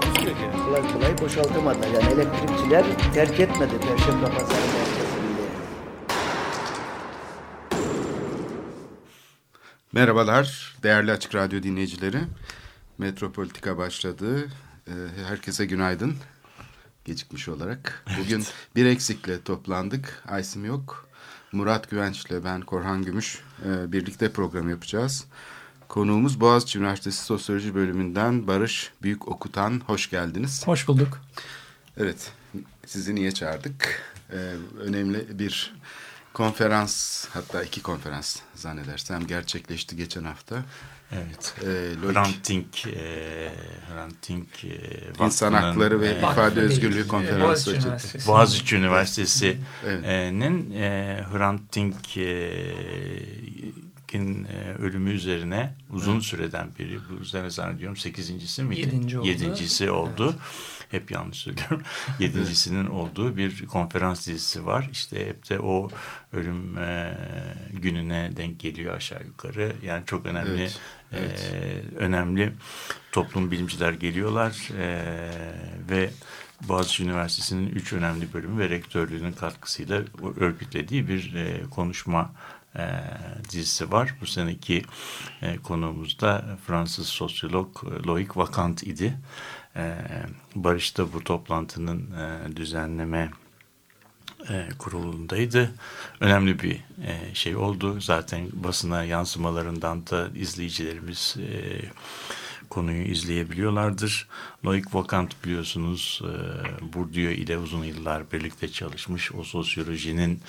Takusuyor ki. kolay kolay boşaltamadılar. Yani elektrikçiler terk etmedi Perşembe Pazarı merkezini. Merhabalar değerli Açık Radyo dinleyicileri. Metropolitika başladı. Ee, Herkese günaydın. Gecikmiş olarak. Bugün bir eksikle toplandık. Aysim yok. Murat Güvenç'le ben Korhan Gümüş e, birlikte program yapacağız. Konuğumuz Boğaziçi Üniversitesi Sosyoloji Bölümünden Barış Büyük Okutan. Hoş geldiniz. Hoş bulduk. Evet, sizi niye çağırdık? Ee, önemli bir konferans, hatta iki konferans zannedersem gerçekleşti geçen hafta. Evet. Ee, Loic- Hrant Dink, e, Hrant Dink e, İnsan Hakları ve e, İfade Özgürlüğü Konferansı Boğaziçi. Üniversitesi. Boğaziçi Üniversitesi'nin Evet. e, Hrant Dink'in e, ölümü üzerine uzun süreden biri, bu üzerine zannediyorum sekizincisi miydi? Yedinci oldu. Yedincisi oldu. Hep yanlış söylüyorum. Yedincisinin olduğu bir konferans dizisi var. İşte hep de o ölüm e, gününe denk geliyor aşağı yukarı. Yani çok önemli Evet, evet. e, önemli toplum bilimciler geliyorlar e, ve Boğaziçi Üniversitesi'nin üç önemli bölümü ve rektörlüğünün katkısıyla örgütlediği bir e, konuşma e, dizisi var. Bu seneki e, konuğumuz da Fransız sosyolog Loic Vacant idi. E, Barış da bu toplantının e, düzenleme e, kurulundaydı. Önemli bir e, şey oldu. Zaten basına yansımalarından da izleyicilerimiz e, konuyu izleyebiliyorlardır. Loic Vacant biliyorsunuz e, Bourdieu ile uzun yıllar birlikte çalışmış. O sosyolojinin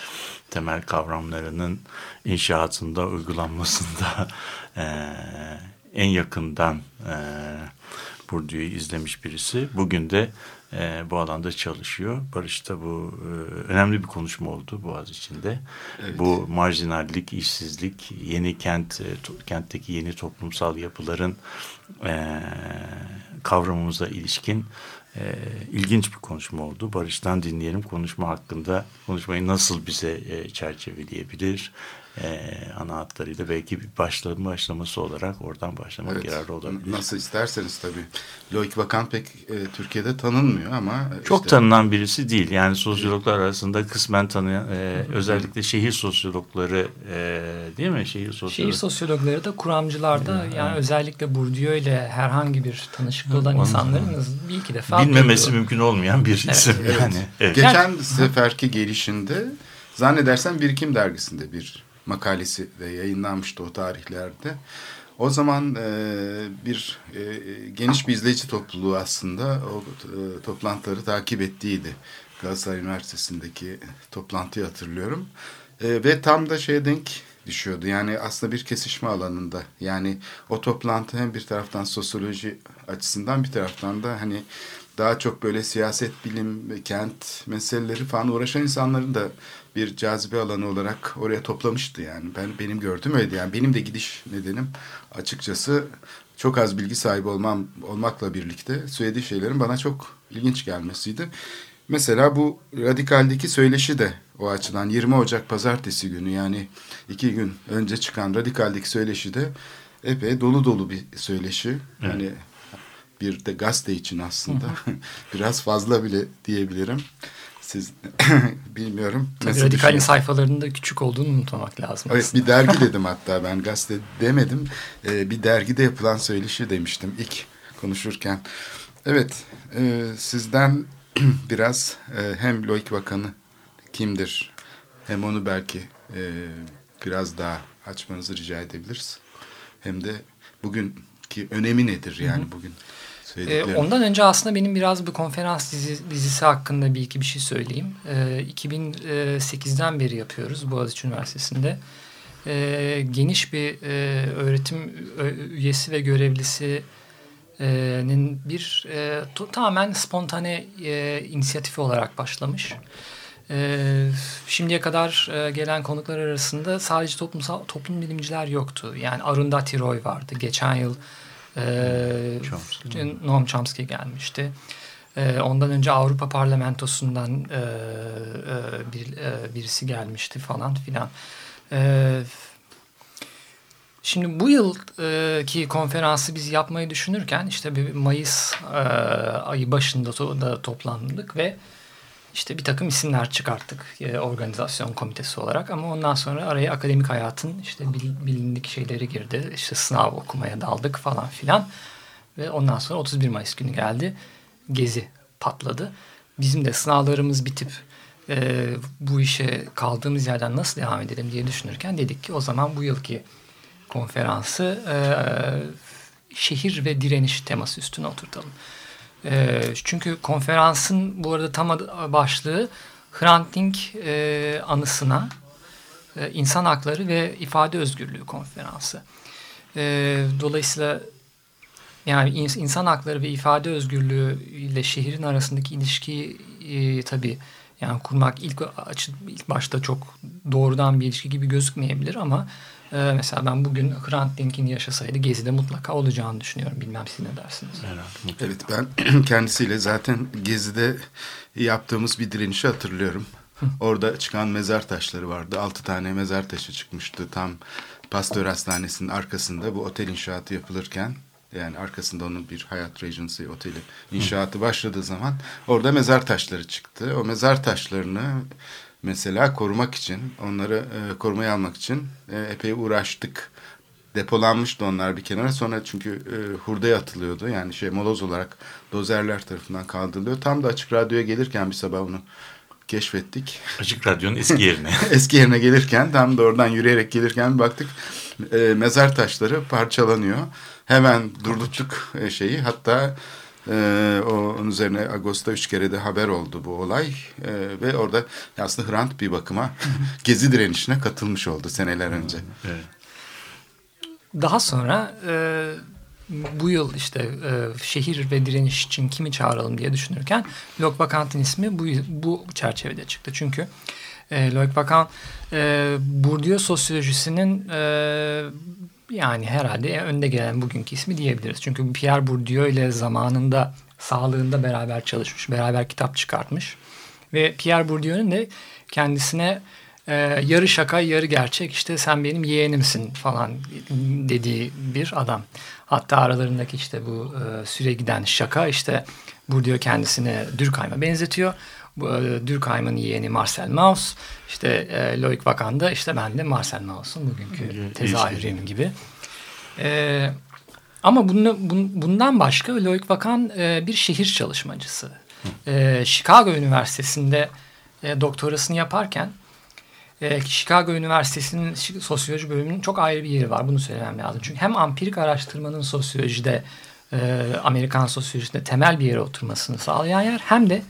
temel kavramlarının inşaatında, uygulanmasında e, en yakından e, Bourdieu'yu izlemiş birisi. Bugün de e, bu alanda çalışıyor. Barış'ta bu e, önemli bir konuşma oldu Boğaz içinde. Bu marjinallik, işsizlik, yeni kent, e, to- kentteki yeni toplumsal yapıların e, kavramımıza ilişkin e, ilginç bir konuşma oldu. Barış'tan dinleyelim konuşma hakkında. Konuşmayı nasıl bize e, çerçeveleyebilir? E, ana hatlarıyla belki bir başlama başlaması olarak oradan başlamak Evet, yararlı olabilir. Nasıl isterseniz tabii. Loic Bakan pek e, Türkiye'de tanınmıyor ama... e, Çok işte- tanınan birisi değil. Yani sosyologlar arasında kısmen tanıyan, e, özellikle şehir sosyologları e, değil mi? Şehir sosyolog. Şehir sosyologları da kuramcılarda yani özellikle Bourdieu ile herhangi bir tanışıklığı olan insanların bir iki defa Bilmemesi duyduğu. mümkün olmayan bir isim Evet. yani. Evet. Geçen seferki gelişinde zannedersem Birikim Dergisi'nde bir makalesi de yayınlanmıştı o tarihlerde. O zaman e, bir e, geniş bir izleyici topluluğu aslında o e, toplantıları takip ettiydi. Galatasaray Üniversitesi'ndeki toplantıyı hatırlıyorum. E, ve tam da şeye denk düşüyordu. Yani aslında bir kesişme alanında. Yani o toplantı hem bir taraftan sosyoloji açısından bir taraftan da hani daha çok böyle siyaset, bilim, kent meseleleri falan uğraşan insanların da bir cazibe alanı olarak oraya toplamıştı yani. Ben benim gördüğüm öyleydi. Yani benim de gidiş nedenim açıkçası çok az bilgi sahibi olmam olmakla birlikte söylediği şeylerin bana çok ilginç gelmesiydi. Mesela bu radikaldeki söyleşi de o açıdan 20 Ocak pazartesi günü yani iki gün önce çıkan radikaldeki söyleşi de epey dolu dolu bir söyleşi. Yani bir de gazete için aslında biraz fazla bile diyebilirim. Siz bilmiyorum. Tabii radikalin düşünüyorsunuz? sayfalarında küçük olduğunu unutmamak lazım. Evet aslında. bir dergi dedim hatta ben gazete demedim. Ee, bir dergide yapılan söyleşi demiştim ilk konuşurken. Evet e, sizden biraz e, hem Loic Bakanı kimdir hem onu belki e, biraz daha açmanızı rica edebiliriz. Hem de bugünkü önemi nedir yani bugün Ee, ondan önce aslında benim biraz bu konferans dizi, dizisi hakkında bir iki bir şey söyleyeyim. Ee, 2008'den beri yapıyoruz Boğaziçi Üniversitesi'nde. Ee, geniş bir e, öğretim üyesi ve görevlisi bir e, tamamen spontane e, inisiyatifi olarak başlamış. E, şimdiye kadar e, gelen konuklar arasında sadece toplumsal toplum bilimciler yoktu. Yani Arundhati Roy vardı. Geçen yıl e, Chomsky. Noam Chomsky gelmişti. E, ondan önce Avrupa Parlamentosu'ndan e, e, bir, e, birisi gelmişti falan filan. E, Şimdi bu yılki konferansı biz yapmayı düşünürken işte bir Mayıs ayı başında da toplandık ve işte bir takım isimler çıkarttık e, organizasyon komitesi olarak ama ondan sonra araya akademik hayatın işte bil, bilindik şeyleri girdi. İşte sınav okumaya daldık falan filan ve ondan sonra 31 Mayıs günü geldi. Gezi patladı. Bizim de sınavlarımız bitip e, bu işe kaldığımız yerden nasıl devam edelim diye düşünürken dedik ki o zaman bu yılki konferansı e, şehir ve direniş teması üstüne oturtalım. E, çünkü konferansın bu arada tam başlığı Hrant Dink e, anısına e, insan hakları ve ifade özgürlüğü konferansı. E, dolayısıyla yani insan hakları ve ifade özgürlüğü ile şehrin arasındaki ilişkiyi e, tabii yani kurmak ilk ilk başta çok doğrudan bir ilişki gibi gözükmeyebilir ama ee, mesela ben bugün Hrant Dink'in yaşasaydı Gezi'de mutlaka olacağını düşünüyorum. Bilmem siz ne dersiniz? Evet ben kendisiyle zaten Gezi'de yaptığımız bir direnişi hatırlıyorum. Orada çıkan mezar taşları vardı. Altı tane mezar taşı çıkmıştı. Tam Pastör Hastanesi'nin arkasında bu otel inşaatı yapılırken yani arkasında onun bir Hayat Regency oteli inşaatı başladığı zaman orada mezar taşları çıktı. O mezar taşlarını mesela korumak için, onları e, korumaya almak için e, epey uğraştık. Depolanmıştı onlar bir kenara. Sonra çünkü e, hurdaya atılıyordu. Yani şey moloz olarak dozerler tarafından kaldırılıyor. Tam da Açık Radyo'ya gelirken bir sabah onu keşfettik. Açık Radyo'nun eski yerine. eski yerine gelirken tam da oradan yürüyerek gelirken bir baktık e, mezar taşları parçalanıyor. Hemen durdurttuk e, şeyi. Hatta ee, onun üzerine Ağustos'ta üç kere de haber oldu bu olay. Ee, ve orada aslında Hrant bir bakıma gezi direnişine katılmış oldu seneler önce. Evet. Daha sonra e, bu yıl işte e, şehir ve direniş için kimi çağıralım diye düşünürken Lok Vakant'ın ismi bu, bu çerçevede çıktı. Çünkü e, Loic Vacan e, Bourdieu sosyolojisinin e, yani herhalde önde gelen bugünkü ismi diyebiliriz. Çünkü Pierre Bourdieu ile zamanında sağlığında beraber çalışmış, beraber kitap çıkartmış. Ve Pierre Bourdieu'nun de kendisine e, yarı şaka yarı gerçek işte sen benim yeğenimsin falan dediği bir adam. Hatta aralarındaki işte bu e, süre giden şaka işte Bourdieu kendisini Durkheim'a benzetiyor. E, Durkheim'ın yeğeni Marcel Mauss. İşte e, Loic Vacan'da işte ben de Marcel Mauss'un bugünkü tezahürüm gibi. E, ama bunu, bundan başka Loic Vacan e, bir şehir çalışmacısı. E, Chicago Üniversitesi'nde e, doktorasını yaparken e, Chicago Üniversitesi'nin sosyoloji bölümünün çok ayrı bir yeri var. Bunu söylemem lazım. Çünkü hem ampirik araştırmanın sosyolojide e, Amerikan sosyolojisinde temel bir yere oturmasını sağlayan yer hem de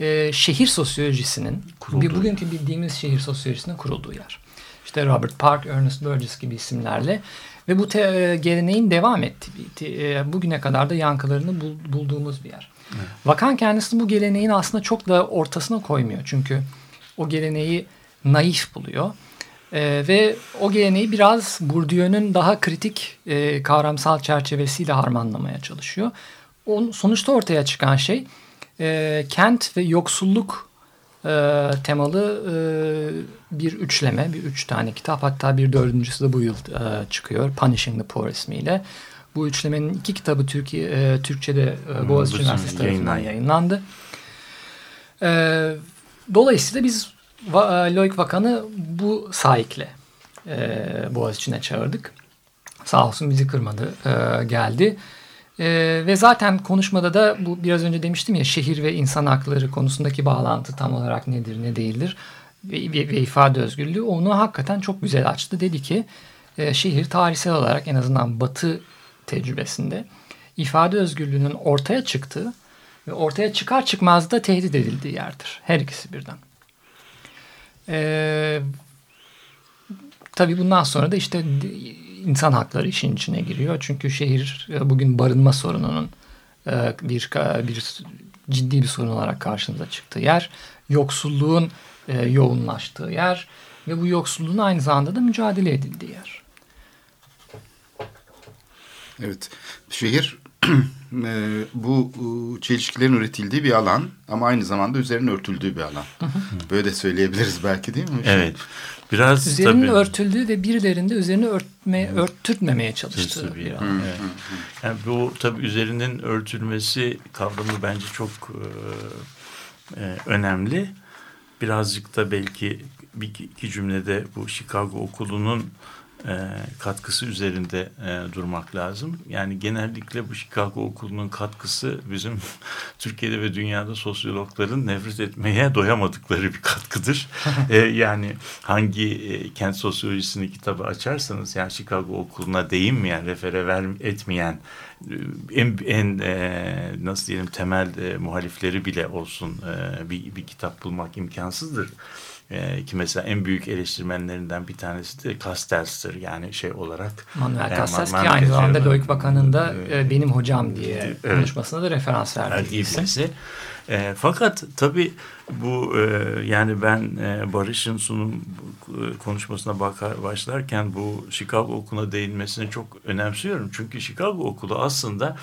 e, şehir sosyolojisinin kurulduğu. bir bugünkü bildiğimiz şehir sosyolojisinin kurulduğu yer. İşte Robert Park, Ernest Burgess gibi isimlerle ve bu te, e, geleneğin devam ettiği, e, bugüne kadar da yankılarını bul, bulduğumuz bir yer. Evet. Vakan kendisi bu geleneğin aslında çok da ortasına koymuyor. Çünkü o geleneği naif buluyor. E, ve o geleneği biraz Bourdieu'nun daha kritik e, kavramsal çerçevesiyle harmanlamaya çalışıyor. On, sonuçta ortaya çıkan şey e, kent ve yoksulluk e, temalı e, bir üçleme, bir üç tane kitap. Hatta bir dördüncüsü de bu yıl e, çıkıyor. Punishing the Poor ismiyle. Bu üçlemenin iki kitabı Türkiye, e, Türkçe'de e, Boğaziçi Üniversitesi tarafından yayınlandı. E, dolayısıyla biz Va, e, Loic Vakan'ı bu sahikle e, Boğaziçi'ne çağırdık. Sağ olsun bizi kırmadı, e, geldi. Ee, ve zaten konuşmada da bu biraz önce demiştim ya şehir ve insan hakları konusundaki bağlantı tam olarak nedir ne değildir ve, ve, ve ifade özgürlüğü onu hakikaten çok güzel açtı. Dedi ki e, şehir tarihsel olarak en azından batı tecrübesinde ifade özgürlüğünün ortaya çıktığı ve ortaya çıkar çıkmaz da tehdit edildiği yerdir. Her ikisi birden. Ee, tabii bundan sonra da işte insan hakları işin içine giriyor. Çünkü şehir e, bugün barınma sorununun e, bir bir ciddi bir sorun olarak karşımıza çıktığı yer. Yoksulluğun e, yoğunlaştığı yer ve bu yoksulluğun aynı zamanda da mücadele edildiği yer. Evet, şehir bu çelişkilerin üretildiği bir alan ama aynı zamanda üzerine örtüldüğü bir alan. Böyle de söyleyebiliriz belki değil mi? Evet. Biraz üzerinin tabii, örtüldüğü ve birilerinde üzerine örtme, örtürtmemeye çalıştığı bir alan. Evet. Yani bu tabii üzerinin örtülmesi kavramı bence çok e, e, önemli. Birazcık da belki bir iki cümlede bu Chicago okulunun katkısı üzerinde e, durmak lazım. Yani genellikle bu Chicago okulunun katkısı bizim Türkiye'de ve dünyada sosyologların nefret etmeye doyamadıkları bir katkıdır. e, yani hangi e, kent sosyolojisini kitabı açarsanız yani Chicago okuluna değinmeyen, refere ver, etmeyen e, en, en e, nasıl diyelim temel e, muhalifleri bile olsun e, bir, bir kitap bulmak imkansızdır. E, ki mesela en büyük eleştirmenlerinden bir tanesi de Castells'tir yani şey olarak. Manuel e, Castells ki aynı zamanda Loic Bakan'ın da e, benim hocam diye evet. konuşmasına da referans verdiği birisi. E, fakat tabii bu e, yani ben e, Barış'ın sunum konuşmasına bakar, başlarken bu Chicago okuluna değinmesini çok önemsiyorum. Çünkü Chicago okulu aslında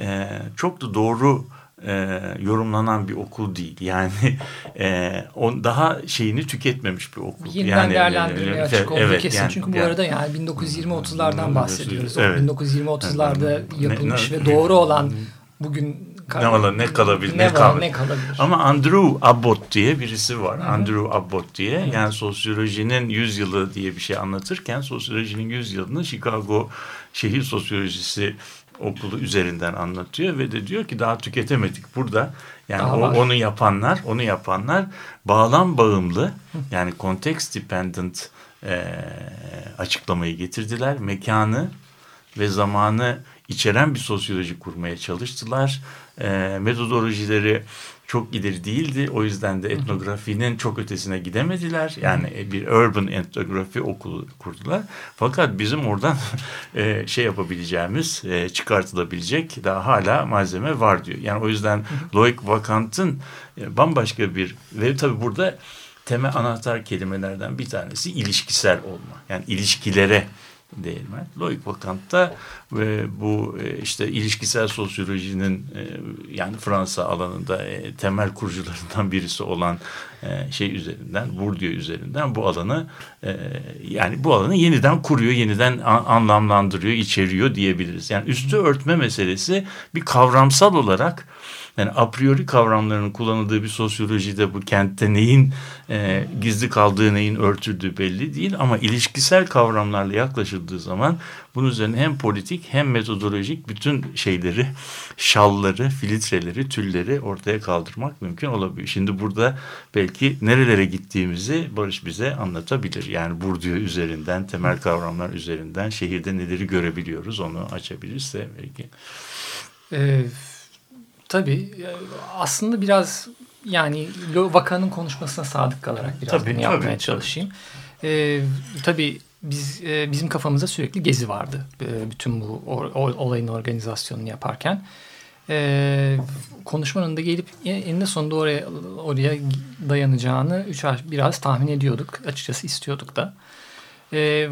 e, çok da doğru e, yorumlanan bir okul değil. Yani e, on daha şeyini tüketmemiş bir okul. Yeniden yani, değerlendirmeye açık olduğu evet, kesin. Yani, Çünkü bu yani, arada yani 1920-30'lardan bahsediyoruz. Evet. 1920-30'larda yapılmış ne, ve doğru olan bugün ne var ne kalabilir ne, ne, var, ne kalabilir. Ama Andrew Abbott diye birisi var. Hı-hı. Andrew Abbott diye. Hı-hı. Yani sosyolojinin yüzyılı diye bir şey anlatırken sosyolojinin yüzyılını Chicago şehir sosyolojisi okulu üzerinden anlatıyor ve de diyor ki daha tüketemedik burada. Yani o, onu yapanlar, onu yapanlar bağlam bağımlı yani context dependent e, açıklamayı getirdiler. Mekanı ve zamanı içeren bir sosyoloji kurmaya çalıştılar. E, metodolojileri çok ileri değildi. O yüzden de etnografinin çok ötesine gidemediler. Yani bir urban etnografi okulu kurdular. Fakat bizim oradan e, şey yapabileceğimiz, e, çıkartılabilecek daha hala malzeme var diyor. Yani o yüzden Loic Vakant'ın e, bambaşka bir ve tabii burada temel anahtar kelimelerden bir tanesi ilişkisel olma. Yani ilişkilere değinme. Loic Vakant'ta ve bu e, işte ilişkisel sosyolojinin e, yani Fransa alanında e, temel kurucularından birisi olan şey üzerinden, Bourdieu üzerinden bu alanı yani bu alanı yeniden kuruyor, yeniden anlamlandırıyor, içeriyor diyebiliriz. Yani üstü örtme meselesi bir kavramsal olarak yani a priori kavramlarının kullanıldığı bir sosyolojide bu kentte neyin e, gizli kaldığı, neyin örtüldüğü belli değil. Ama ilişkisel kavramlarla yaklaşıldığı zaman bunun üzerine hem politik hem metodolojik bütün şeyleri, şalları, filtreleri, tülleri ortaya kaldırmak mümkün olabilir. Şimdi burada belki nerelere gittiğimizi Barış bize anlatabilir. Yani Bourdieu üzerinden, temel kavramlar üzerinden şehirde neleri görebiliyoruz onu açabilirse belki. Evet Tabii. Aslında biraz yani vakanın konuşmasına sadık kalarak biraz tabii, bunu yapmaya tabii, çalışayım. Tabii. Ee, tabii biz e, bizim kafamızda sürekli gezi vardı. E, bütün bu or, olayın organizasyonunu yaparken. E, konuşmanın da gelip eninde sonunda oraya oraya dayanacağını üç biraz tahmin ediyorduk. Açıkçası istiyorduk da. E,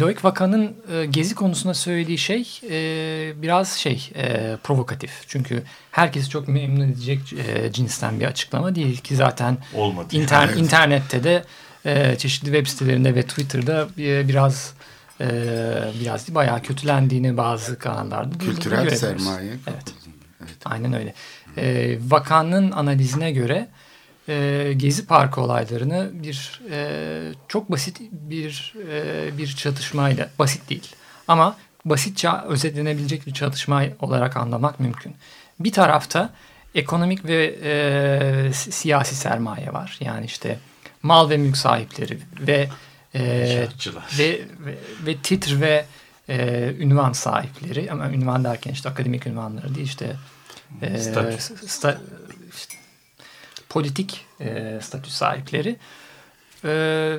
Loic Vakan'ın e, gezi konusunda söylediği şey e, biraz şey e, provokatif. Çünkü herkesi çok memnun edecek e, cinsten bir açıklama değil ki zaten Olmadı. Inter, evet. internette de e, çeşitli web sitelerinde ve Twitter'da e, biraz e, biraz bayağı kötülendiğini bazı kanallarda Kültürel sermaye. Evet. evet. Aynen öyle. E, vakanın analizine göre e, Gezi Parkı olaylarını bir e, çok basit bir e, bir çatışmayla basit değil ama basitçe özetlenebilecek bir çatışma olarak anlamak mümkün. Bir tarafta ekonomik ve e, siyasi sermaye var. Yani işte mal ve mülk sahipleri ve e, ve, ve ve titr ve e, ünvan sahipleri ama ünvan derken işte akademik ünvanları değil işte e, sta, işte politik e, statü sahipleri e,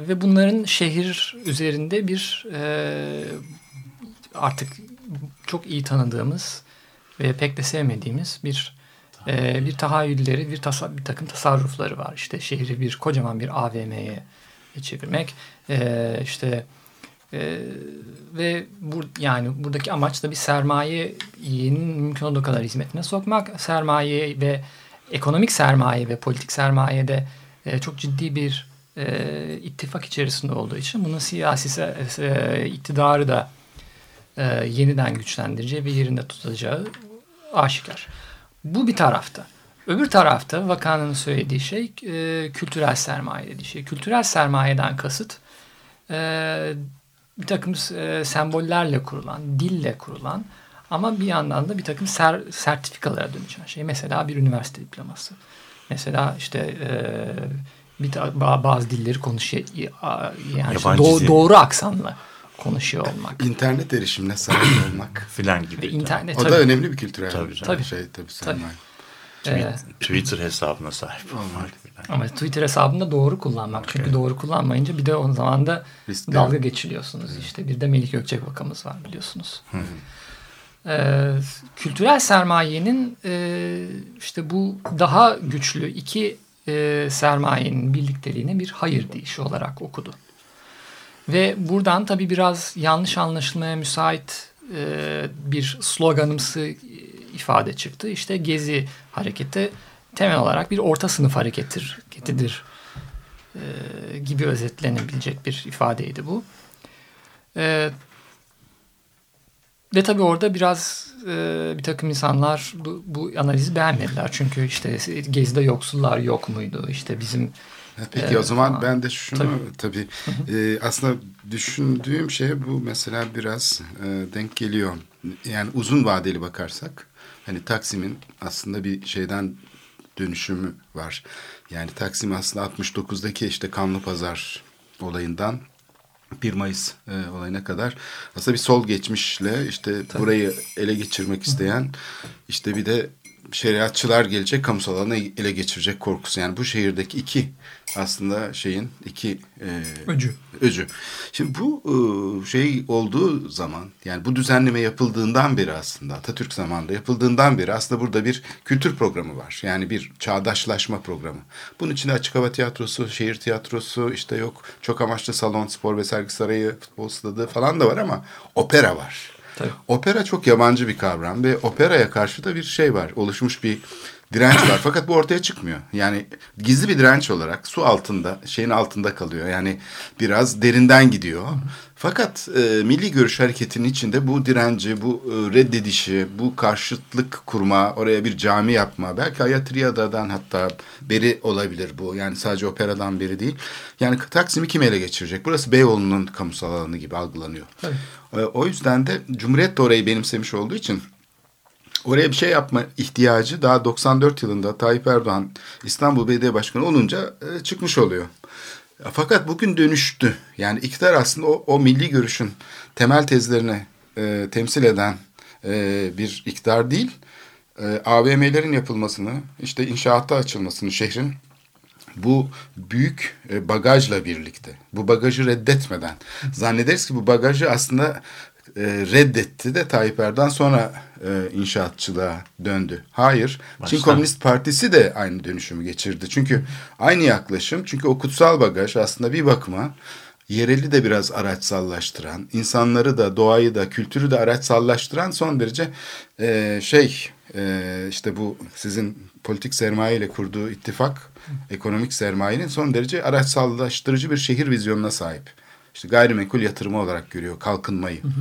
ve bunların şehir üzerinde bir e, artık çok iyi tanıdığımız ve pek de sevmediğimiz bir e, bir tahayyülleri, bir, tasa, bir takım tasarrufları var. İşte şehri bir kocaman bir AVM'ye çevirmek. E, işte e, ve bur, yani buradaki amaç da bir sermayenin mümkün olduğu kadar hizmetine sokmak. Sermaye ve ekonomik sermaye ve politik sermaye de e, çok ciddi bir e, ittifak içerisinde olduğu için bunun siyasi e, iktidarı da e, yeniden güçlendireceği ve yerinde tutacağı aşikar. Bu bir tarafta. Öbür tarafta vakanın söylediği şey e, kültürel sermaye dediği şey. Kültürel sermayeden kasıt e, bir takım e, sembollerle kurulan, dille kurulan ama bir yandan da bir takım ser, sertifikalara dönüşen şey. Mesela bir üniversite diploması. Mesela işte e, bir bazı dilleri konuşuyor yani işte do, doğru aksanla konuşuyor olmak. İnternet erişimine sahip olmak. Filan gibi. Ve internet, o tabii. da önemli bir kültürel tabii, tabii. şey tabii sermaye. Tabii. Twitter hesabına sahip olmak. Ama Twitter hesabında doğru kullanmak. Çünkü evet. doğru kullanmayınca bir de o zaman da Riskli. dalga geçiliyorsunuz. Evet. İşte bir de Melik Gökçek vakamız var biliyorsunuz. Hı. Ee, kültürel sermayenin e, işte bu daha güçlü iki e, sermayenin birlikteliğine bir hayır deyişi olarak okudu. Ve buradan tabii biraz yanlış anlaşılmaya müsait e, bir sloganımsı ifade çıktı. İşte Gezi hareketi temel olarak bir orta sınıf hareketidir e, gibi özetlenebilecek bir ifadeydi bu. E, ve tabii orada biraz e, bir takım insanlar bu, bu analizi beğenmediler. Çünkü işte Gezi'de yoksullar yok muydu? İşte bizim Peki ee, o zaman falan. ben de şunu tabii, tabii e, aslında düşündüğüm şey bu mesela biraz e, denk geliyor. Yani uzun vadeli bakarsak hani Taksim'in aslında bir şeyden dönüşümü var. Yani Taksim aslında 69'daki işte Kanlı Pazar olayından 1 Mayıs e, olayına kadar aslında bir sol geçmişle işte Tabii. burayı ele geçirmek isteyen işte bir de şeriatçılar gelecek kamusal alanı ele geçirecek korkusu. Yani bu şehirdeki iki aslında şeyin iki e, öcü. öcü. Şimdi bu e, şey olduğu zaman yani bu düzenleme yapıldığından beri aslında Atatürk zamanında yapıldığından beri aslında burada bir kültür programı var. Yani bir çağdaşlaşma programı. Bunun içinde açık hava tiyatrosu, şehir tiyatrosu, işte yok çok amaçlı salon, spor ve sergi sarayı, futbol stadı falan da var ama opera var. Tabii. Opera çok yabancı bir kavram ve operaya karşı da bir şey var. Oluşmuş bir direnç var. Fakat bu ortaya çıkmıyor. Yani gizli bir direnç olarak su altında, şeyin altında kalıyor. Yani biraz derinden gidiyor. Fakat e, Milli Görüş Hareketi'nin içinde bu direnci, bu e, reddedişi, bu karşıtlık kurma, oraya bir cami yapma, belki Ayatriyada'dan hatta beri olabilir bu. Yani sadece operadan beri değil. Yani Taksim'i kim ele geçirecek? Burası Beyoğlu'nun kamusal alanı gibi algılanıyor. E, o yüzden de Cumhuriyet de orayı benimsemiş olduğu için oraya bir şey yapma ihtiyacı daha 94 yılında Tayyip Erdoğan İstanbul Belediye Başkanı olunca e, çıkmış oluyor. Fakat bugün dönüştü. Yani iktidar aslında o, o milli görüşün temel tezlerini e, temsil eden e, bir iktidar değil. E, AVM'lerin yapılmasını, işte inşaatta açılmasını şehrin bu büyük e, bagajla birlikte, bu bagajı reddetmeden zannederiz ki bu bagajı aslında e, reddetti de Tayyip Erdoğan sonra e, inşaatçılığa döndü. Hayır. Baştan. Çin Komünist Partisi de aynı dönüşümü geçirdi. Çünkü aynı yaklaşım. Çünkü o kutsal bagaj aslında bir bakıma yereli de biraz araçsallaştıran, insanları da, doğayı da, kültürü de araçsallaştıran son derece e, şey e, işte bu sizin politik sermaye ile kurduğu ittifak, ekonomik sermayenin son derece araçsallaştırıcı bir şehir vizyonuna sahip işte gayrimenkul yatırımı olarak görüyor kalkınmayı. Hı hı.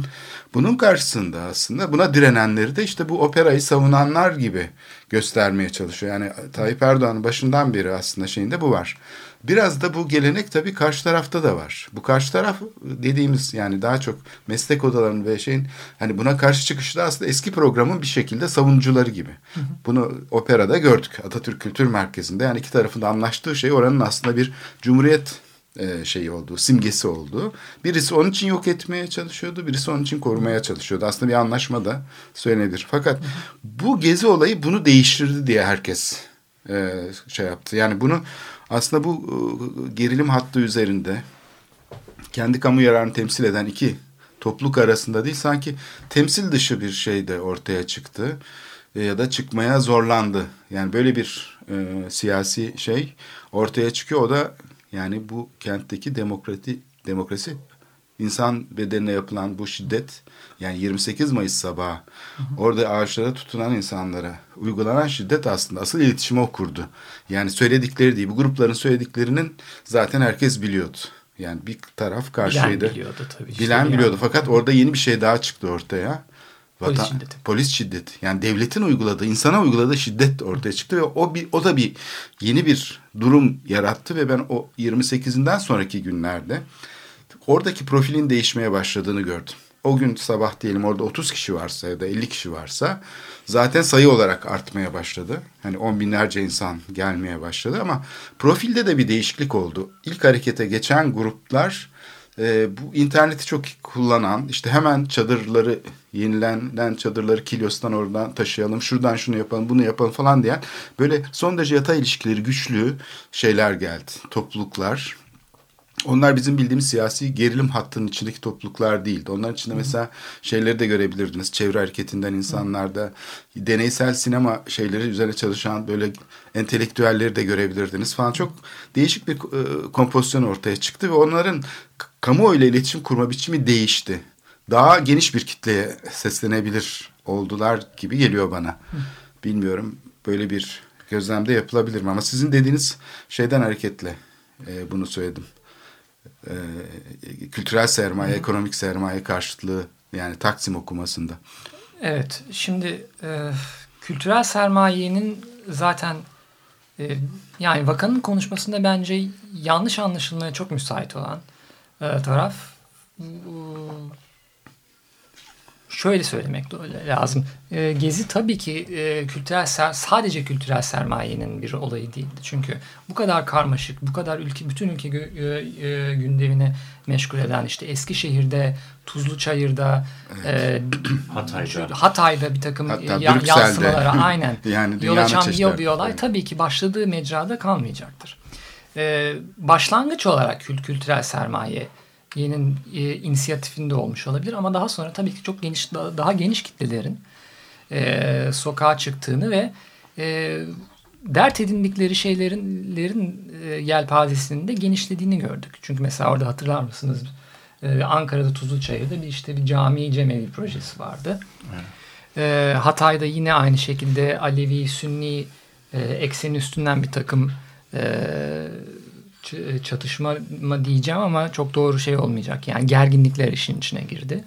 Bunun karşısında aslında buna direnenleri de işte bu operayı savunanlar gibi göstermeye çalışıyor. Yani Tayyip Erdoğan'ın başından beri aslında şeyinde bu var. Biraz da bu gelenek tabii karşı tarafta da var. Bu karşı taraf dediğimiz yani daha çok meslek odalarının ve şeyin hani buna karşı çıkışı da aslında eski programın bir şekilde savunucuları gibi. Hı hı. Bunu operada gördük. Atatürk Kültür Merkezi'nde yani iki tarafında anlaştığı şey oranın aslında bir cumhuriyet e, şeyi oldu, simgesi oldu. Birisi onun için yok etmeye çalışıyordu, birisi onun için korumaya çalışıyordu. Aslında bir anlaşma da söylenebilir. Fakat bu gezi olayı bunu değiştirdi diye herkes e, şey yaptı. Yani bunu aslında bu e, gerilim hattı üzerinde kendi kamu yararını temsil eden iki topluluk arasında değil sanki temsil dışı bir şey de ortaya çıktı e, ya da çıkmaya zorlandı. Yani böyle bir e, siyasi şey ortaya çıkıyor. O da yani bu kentteki demokrati demokrasi insan bedenine yapılan bu şiddet yani 28 Mayıs sabahı orada ağaçlara tutunan insanlara uygulanan şiddet aslında asıl iletişimi o kurdu. Yani söyledikleri değil bu grupların söylediklerinin zaten herkes biliyordu. Yani bir taraf karşıydı. Bilen biliyordu tabii. işte Bilen yani. biliyordu fakat orada yeni bir şey daha çıktı ortaya. Polis Vatan- şiddeti. Polis şiddeti. Yani devletin uyguladığı, insana uyguladığı şiddet ortaya çıktı ve o bir o da bir yeni bir durum yarattı ve ben o 28'inden sonraki günlerde oradaki profilin değişmeye başladığını gördüm. O gün sabah diyelim orada 30 kişi varsa ya da 50 kişi varsa zaten sayı olarak artmaya başladı. Hani on binlerce insan gelmeye başladı ama profilde de bir değişiklik oldu. İlk harekete geçen gruplar e, bu interneti çok kullanan işte hemen çadırları yenilenen çadırları Kilyos'tan oradan taşıyalım şuradan şunu yapalım bunu yapalım falan diyen böyle son derece yatay ilişkileri güçlü şeyler geldi topluluklar onlar bizim bildiğimiz siyasi gerilim hattının içindeki topluluklar değildi. Onların içinde mesela şeyleri de görebilirdiniz. Çevre hareketinden insanlarda deneysel sinema şeyleri üzerine çalışan böyle entelektüelleri de görebilirdiniz falan. Çok değişik bir e, kompozisyon ortaya çıktı ve onların kamuoyuyla iletişim kurma biçimi değişti. Daha geniş bir kitleye seslenebilir oldular gibi geliyor bana. Bilmiyorum böyle bir gözlemde yapılabilir mi? Ama sizin dediğiniz şeyden hareketle e, bunu söyledim e, kültürel sermaye, ekonomik sermaye karşıtlığı yani Taksim okumasında. Evet, şimdi e, kültürel sermayenin zaten e, yani vakanın konuşmasında bence yanlış anlaşılmaya çok müsait olan e, taraf şöyle söylemek lazım. E, Gezi tabii ki e, kültürel ser- sadece kültürel sermayenin bir olayı değildi. Çünkü bu kadar karmaşık, bu kadar ülke bütün ülke e, e, gündemini meşgul eden işte Eskişehir'de, Tuzluçayır'da, e, Hatay'da. Hatay'da bir takım Hatta ya- yansımalara aynen Yani yol dünyanın açan çeşitleri. bir, bir olay Evet. tabii ki başladığı mecrada kalmayacaktır. Ee, başlangıç olarak kült kültürel sermayenin e, inisiyatifinde olmuş olabilir ama daha sonra tabii ki çok geniş daha, daha geniş kitlelerin e, sokağa çıktığını ve e, dert edindikleri şeylerin lerin, e, yelpazesinin de genişlediğini gördük. Çünkü mesela orada hatırlar mısınız? E, Ankara'da Tuzluçayır'da bir işte bir cami cemevi projesi vardı. E, Hatay'da yine aynı şekilde Alevi, Sünni e, ekseni üstünden bir takım e, çatışma mı diyeceğim ama çok doğru şey olmayacak. Yani gerginlikler işin içine girdi.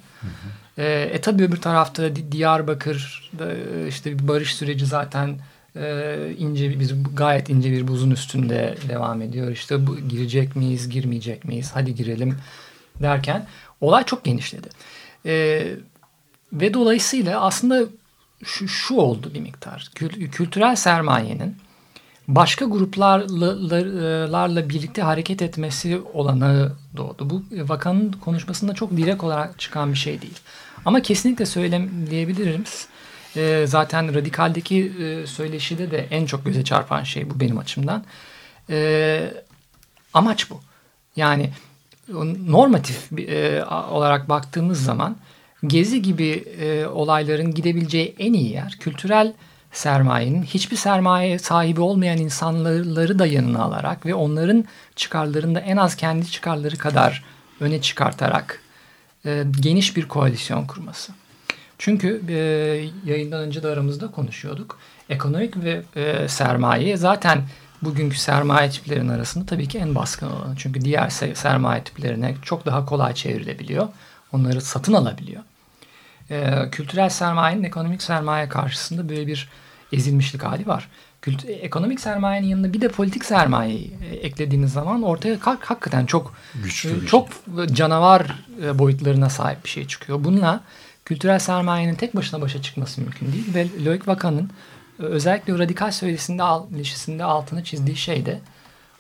E, e tabii öbür tarafta Di- Diyarbakır'da e, işte bir barış süreci zaten e, ince bir- gayet ince bir buzun üstünde devam ediyor. İşte bu girecek miyiz, girmeyecek miyiz? Hadi girelim derken olay çok genişledi. E, ve dolayısıyla aslında şu, şu oldu bir miktar. Kül- kültürel sermayenin başka gruplarla birlikte hareket etmesi olanağı doğdu. Bu vakanın konuşmasında çok direkt olarak çıkan bir şey değil. Ama kesinlikle söyleyebilirim. Ee, zaten radikaldeki e, söyleşide de en çok göze çarpan şey bu benim açımdan. Ee, amaç bu. Yani normatif e, olarak baktığımız zaman gezi gibi e, olayların gidebileceği en iyi yer kültürel sermayenin hiçbir sermaye sahibi olmayan insanları da yanına alarak ve onların çıkarlarını da en az kendi çıkarları kadar öne çıkartarak e, geniş bir koalisyon kurması. Çünkü e, yayından önce de aramızda konuşuyorduk. Ekonomik ve e, sermaye zaten bugünkü sermaye tiplerinin arasında tabii ki en baskın olanı. Çünkü diğer se- sermaye tiplerine çok daha kolay çevrilebiliyor. Onları satın alabiliyor. E, kültürel sermayenin ekonomik sermaye karşısında böyle bir ezilmişlik hali var. Kült ekonomik sermayenin yanına bir de politik sermayeyi e, eklediğiniz zaman ortaya hak- hakikaten çok Güçlü e, bir şey. çok canavar e, boyutlarına sahip bir şey çıkıyor. Bununla kültürel sermayenin tek başına başa çıkması mümkün değil ve Loic Vacan'ın e, özellikle radikal söyleşisinde, ilişkisinde altını çizdiği şey de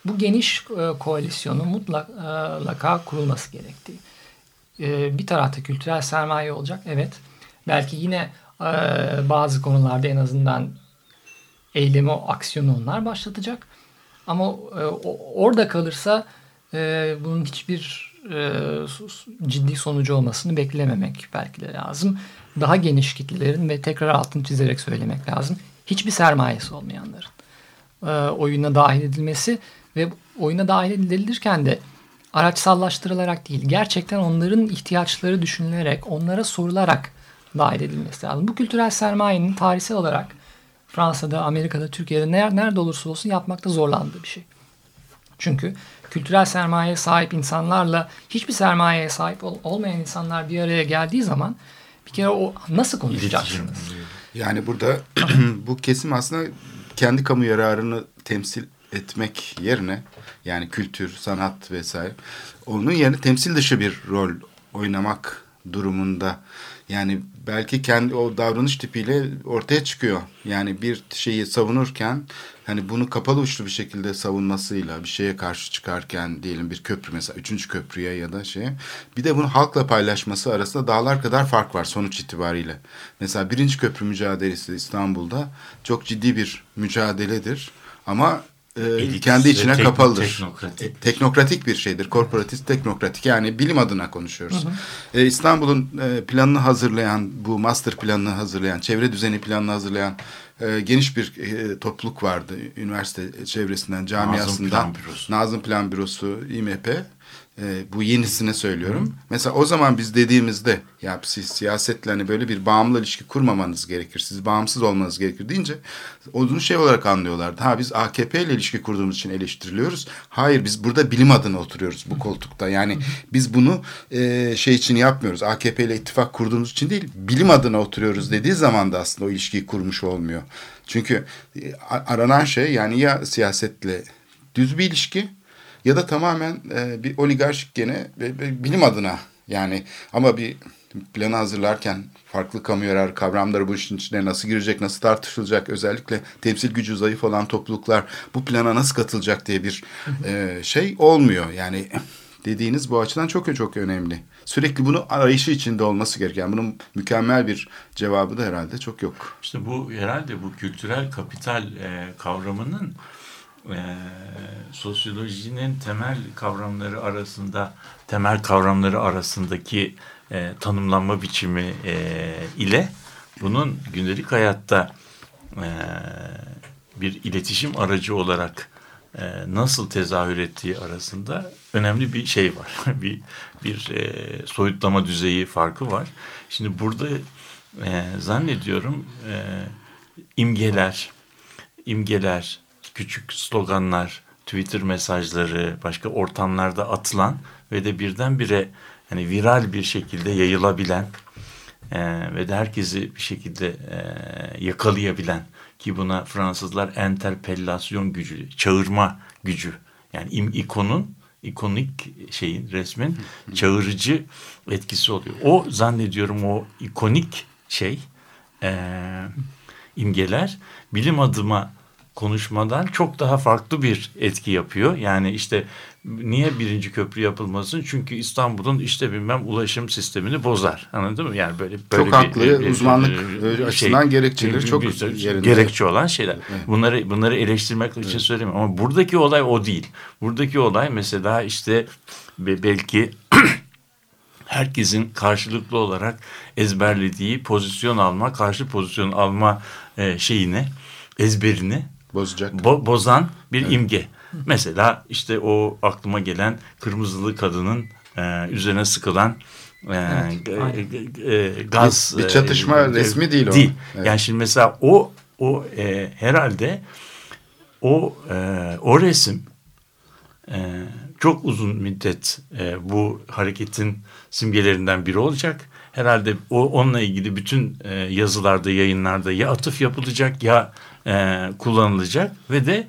bu geniş koalisyonun mutlaka kurulması gerektiği. E, bir tarafta kültürel sermaye olacak evet. Belki yine e, bazı konularda en azından eylemi, aksiyonu onlar başlatacak. Ama e, orada kalırsa e, bunun hiçbir e, ciddi sonucu olmasını beklememek belki de lazım. Daha geniş kitlelerin ve tekrar altını çizerek söylemek lazım. Hiçbir sermayesi olmayanların e, oyuna dahil edilmesi ve oyuna dahil edilirken de araçsallaştırılarak değil, gerçekten onların ihtiyaçları düşünülerek, onlara sorularak dahil edilmesi lazım. Bu kültürel sermayenin tarihsel olarak Fransa'da, Amerika'da, Türkiye'de nerede olursa olsun yapmakta zorlandığı bir şey. Çünkü kültürel sermayeye sahip insanlarla hiçbir sermayeye sahip ol, olmayan insanlar bir araya geldiği zaman bir kere o nasıl konuşacaksınız? Yani burada bu kesim aslında kendi kamu yararını temsil etmek yerine yani kültür, sanat vesaire onun yerine temsil dışı bir rol oynamak durumunda yani belki kendi o davranış tipiyle ortaya çıkıyor. Yani bir şeyi savunurken hani bunu kapalı uçlu bir şekilde savunmasıyla bir şeye karşı çıkarken diyelim bir köprü mesela üçüncü köprüye ya da şey bir de bunu halkla paylaşması arasında dağlar kadar fark var sonuç itibariyle. Mesela birinci köprü mücadelesi İstanbul'da çok ciddi bir mücadeledir ama e, kendi içine tek, kapalıdır. Teknokratik. E, teknokratik bir şeydir. Korporatist teknokratik yani bilim adına konuşuyoruz. Hı hı. E, İstanbul'un e, planını hazırlayan, bu master planını hazırlayan, çevre düzeni planını hazırlayan e, geniş bir e, topluluk vardı. Üniversite çevresinden, camiasından. Nazım Plan Bürosu. Nazım Plan Bürosu, İMP. E, bu yenisine söylüyorum. Hı. Mesela o zaman biz dediğimizde ya siz siyasetle hani böyle bir bağımlı ilişki kurmamanız gerekir. Siz bağımsız olmanız gerekir deyince onu şey olarak anlıyorlardı. Ha biz AKP ile ilişki kurduğumuz için eleştiriliyoruz. Hayır biz burada bilim adına oturuyoruz bu koltukta. Yani biz bunu e, şey için yapmıyoruz. AKP ile ittifak kurduğumuz için değil bilim adına oturuyoruz dediği zaman da aslında o ilişkiyi kurmuş olmuyor. Çünkü e, aranan şey yani ya siyasetle düz bir ilişki ya da tamamen e, bir oligarşik gene ve, ve bilim adına yani ama bir planı hazırlarken farklı kamu yararı kavramları bu işin içine nasıl girecek, nasıl tartışılacak, özellikle temsil gücü zayıf olan topluluklar bu plana nasıl katılacak diye bir e, şey olmuyor. Yani dediğiniz bu açıdan çok çok önemli. Sürekli bunu arayışı içinde olması gereken. Bunun mükemmel bir cevabı da herhalde çok yok. İşte bu herhalde bu kültürel kapital e, kavramının e, sosyolojinin temel kavramları arasında temel kavramları arasındaki e, tanımlanma biçimi e, ile bunun gündelik hayatta e, bir iletişim aracı olarak e, nasıl tezahür ettiği arasında önemli bir şey var. bir bir e, soyutlama düzeyi farkı var. Şimdi burada e, zannediyorum e, imgeler, imgeler, küçük sloganlar, Twitter mesajları, başka ortamlarda atılan ve de birdenbire hani viral bir şekilde yayılabilen e, ve de herkesi bir şekilde e, yakalayabilen ki buna Fransızlar enterpellasyon gücü, çağırma gücü yani im, ikonun ikonik şeyin resmin çağırıcı etkisi oluyor. O zannediyorum o ikonik şey e, imgeler bilim adıma konuşmadan çok daha farklı bir etki yapıyor. Yani işte niye birinci köprü yapılmasın? Çünkü İstanbul'un işte bilmem ulaşım sistemini bozar. Anladın mı? Yani böyle, böyle çok bir, haklı. Bir, uzmanlık şey, açısından gerekçeleri çok yerinde. Gerekçe olan şeyler. Evet. Bunları bunları eleştirmek evet. için söylemiyorum. Ama buradaki olay o değil. Buradaki olay mesela işte belki herkesin karşılıklı olarak ezberlediği pozisyon alma, karşı pozisyon alma e, şeyini, ezberini bozacak. Bo bozan bir evet. imge. Mesela işte o aklıma gelen kırmızılı kadının e, üzerine sıkılan e, evet, e, e, gaz bir, bir çatışma e, resmi değil o. Değil. Evet. Yani şimdi mesela o o e, herhalde o e, o resim e, çok uzun müddet e, bu hareketin simgelerinden biri olacak. Herhalde o onunla ilgili bütün e, yazılarda, yayınlarda ya atıf yapılacak ya e, kullanılacak ve de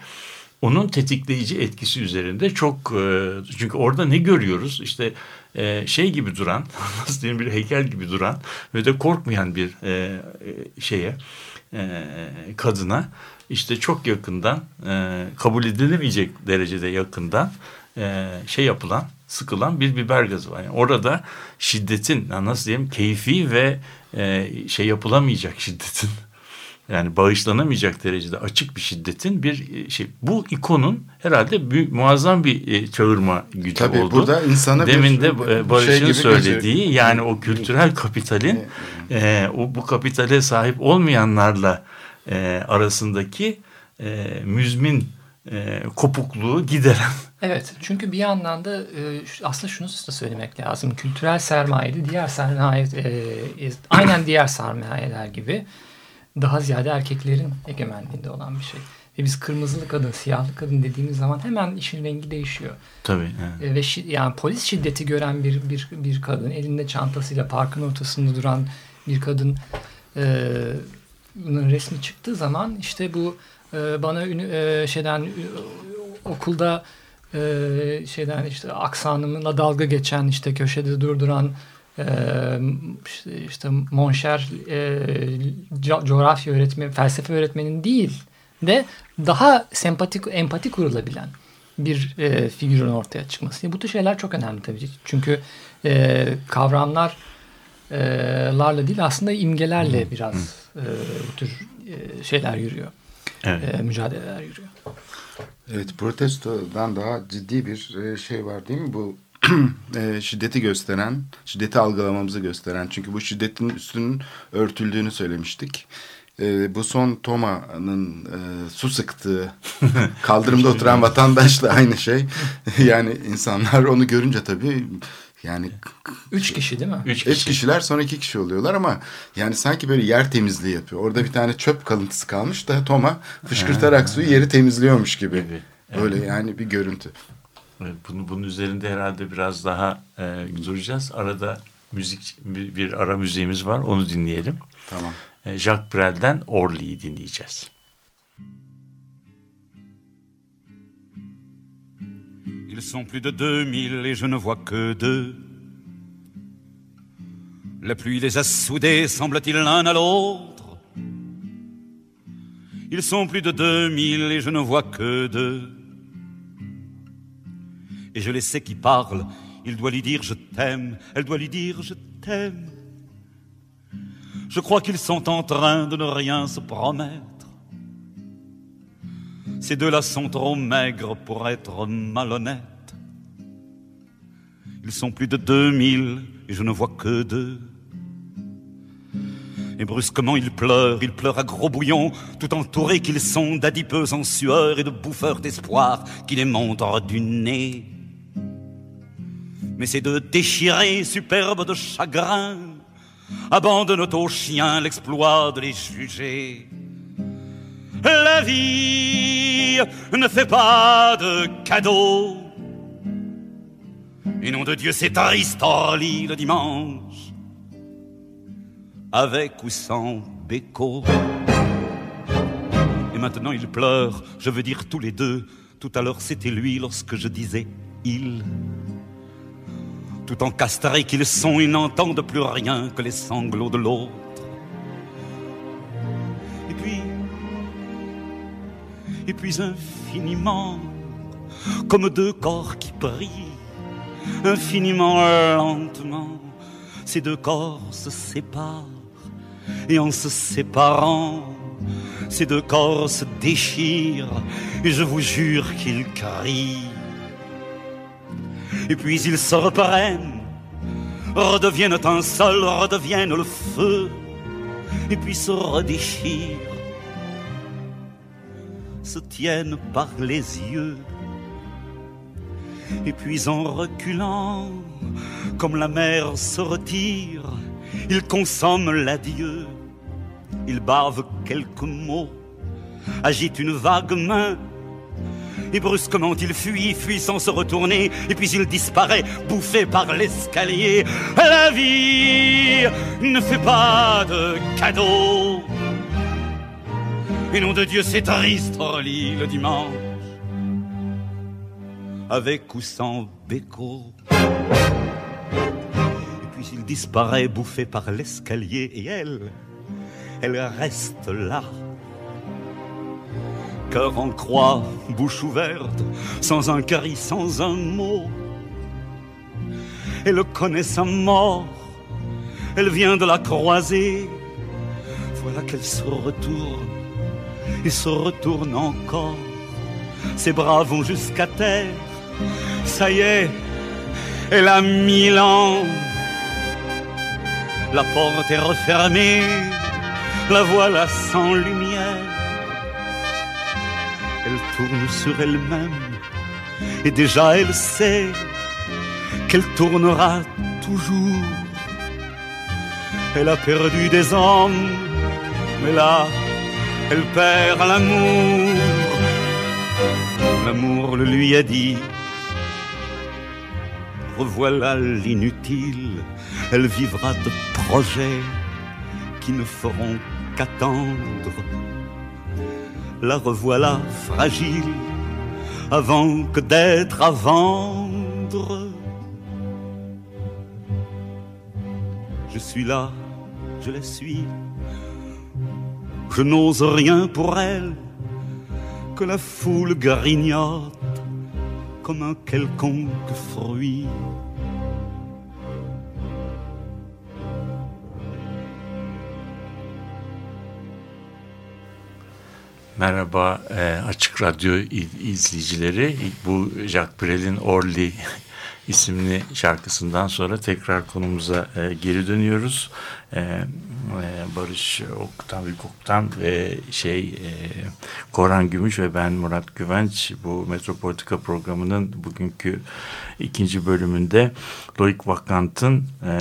onun tetikleyici etkisi üzerinde çok e, çünkü orada ne görüyoruz işte e, şey gibi duran nasıl diyeyim bir heykel gibi duran ve de korkmayan bir e, şeye e, kadına işte çok yakından e, kabul edilemeyecek derecede yakından e, şey yapılan sıkılan bir biber gazı var. Yani orada şiddetin nasıl diyeyim keyfi ve e, şey yapılamayacak şiddetin yani bağışlanamayacak derecede açık bir şiddetin bir e, şey. Bu ikonun herhalde büyük, muazzam bir e, çağırma gücü Tabii oldu. burada insana Demin bir- de bir e, Barış'ın şey söylediği gözüküyor. yani o kültürel kapitalin e, o bu kapitale sahip olmayanlarla e, arasındaki e, müzmin e, kopukluğu gideren Evet çünkü bir yandan da e, aslında şunu da söylemek lazım. Kültürel sermaye de diğer sermaye e, aynen diğer sermayeler gibi daha ziyade erkeklerin egemenliğinde olan bir şey. Ve biz kırmızılı kadın, siyahlı kadın dediğimiz zaman hemen işin rengi değişiyor. tabii. evet. E, ve şi- yani polis şiddeti gören bir bir bir kadın elinde çantasıyla parkın ortasında duran bir kadın e, bunun resmi çıktığı zaman işte bu e, bana e, şeyden e, okulda e, şeyden işte aksanımla dalga geçen işte köşede durduran işte, işte monşer e, co- coğrafya öğretmeni, felsefe öğretmenin değil de daha sempatik, empati kurulabilen bir e, figürün ortaya çıkması. Bu tür şeyler çok önemli tabii. Çünkü e, kavramlar e, larla değil aslında imgelerle biraz e, bu tür e, şeyler yürüyor. Evet. E, mücadeleler yürüyor. Evet protestodan daha ciddi bir şey var değil mi bu e, şiddeti gösteren, şiddeti algılamamızı gösteren. Çünkü bu şiddetin üstünün örtüldüğünü söylemiştik. E, bu son Toma'nın e, su sıktığı kaldırımda oturan vatandaşla aynı şey. yani insanlar onu görünce tabii yani Üç kişi değil mi? Üç Üç kişi. kişiler sonra iki kişi oluyorlar ama yani sanki böyle yer temizliği yapıyor. Orada bir tane çöp kalıntısı kalmış da Toma fışkırtarak suyu yeri temizliyormuş gibi. Gibi. Böyle yani bir görüntü. Bunu, bunun üzerinde herhalde biraz daha e, duracağız. Arada müzik bir, bir ara müziğimiz var. Onu dinleyelim. Tamam. E, Jacques Brel'den Orly'yi dinleyeceğiz. Ils sont plus de 2000 et je ne vois que deux. La pluie les a soudés, semble-t-il, l'un à l'autre. Ils sont plus de 2000 et je ne vois que deux. Et je les sais qui parlent. Il doit lui dire je t'aime, elle doit lui dire je t'aime. Je crois qu'ils sont en train de ne rien se promettre. Ces deux-là sont trop maigres pour être malhonnêtes. Ils sont plus de 2000 et je ne vois que deux. Et brusquement ils pleurent, ils pleurent à gros bouillon, tout entourés qu'ils sont d'adipeux en sueur et de bouffeurs d'espoir qui les montrent du nez. Mais ces deux déchirés, superbes de chagrin, abandonnent aux chiens l'exploit de les juger. La vie ne fait pas de cadeaux. Et nom de Dieu, c'est triste Orly le dimanche, avec ou sans béco. Et maintenant ils pleurent, je veux dire tous les deux. Tout à l'heure c'était lui lorsque je disais il. Tout encastrés qu'ils sont, ils n'entendent plus rien que les sanglots de l'autre. Et puis, et puis infiniment, comme deux corps qui brillent, infiniment lentement, ces deux corps se séparent, et en se séparant, ces deux corps se déchirent, et je vous jure qu'ils crient. Et puis ils se reprennent, redeviennent un seul, redeviennent le feu, et puis se redéchirent se tiennent par les yeux. Et puis en reculant, comme la mer se retire, ils consomment l'adieu. Ils bavent quelques mots, agitent une vague main. Et brusquement il fuit, fuit sans se retourner, et puis il disparaît, bouffé par l'escalier. La vie ne fait pas de cadeaux. Et nom de Dieu, c'est triste, Orly, le dimanche. Avec ou sans béco. Et puis il disparaît, bouffé par l'escalier, et elle, elle reste là. Cœur en croix, bouche ouverte, sans un cri, sans un mot. Elle connaît sa mort, elle vient de la croiser Voilà qu'elle se retourne et se retourne encore. Ses bras vont jusqu'à terre. Ça y est, elle a mille ans. La porte est refermée, la voilà sans lumière. Elle tourne sur elle-même et déjà elle sait qu'elle tournera toujours. Elle a perdu des hommes, mais là, elle perd l'amour. L'amour le lui a dit, revoilà l'inutile, elle vivra de projets qui ne feront qu'attendre. La revoilà fragile avant que d'être à vendre. Je suis là, je la suis. Je n'ose rien pour elle, que la foule grignote comme un quelconque fruit. Merhaba e, Açık Radyo izleyicileri. Bu Jacques Brel'in Orly isimli şarkısından sonra tekrar konumuza e, geri dönüyoruz. E, e, Barış Oktan, Oktan ve şey e, Koran Gümüş ve ben Murat Güvenç bu Metropolitika programının bugünkü ikinci bölümünde Loik Vakant'ın e,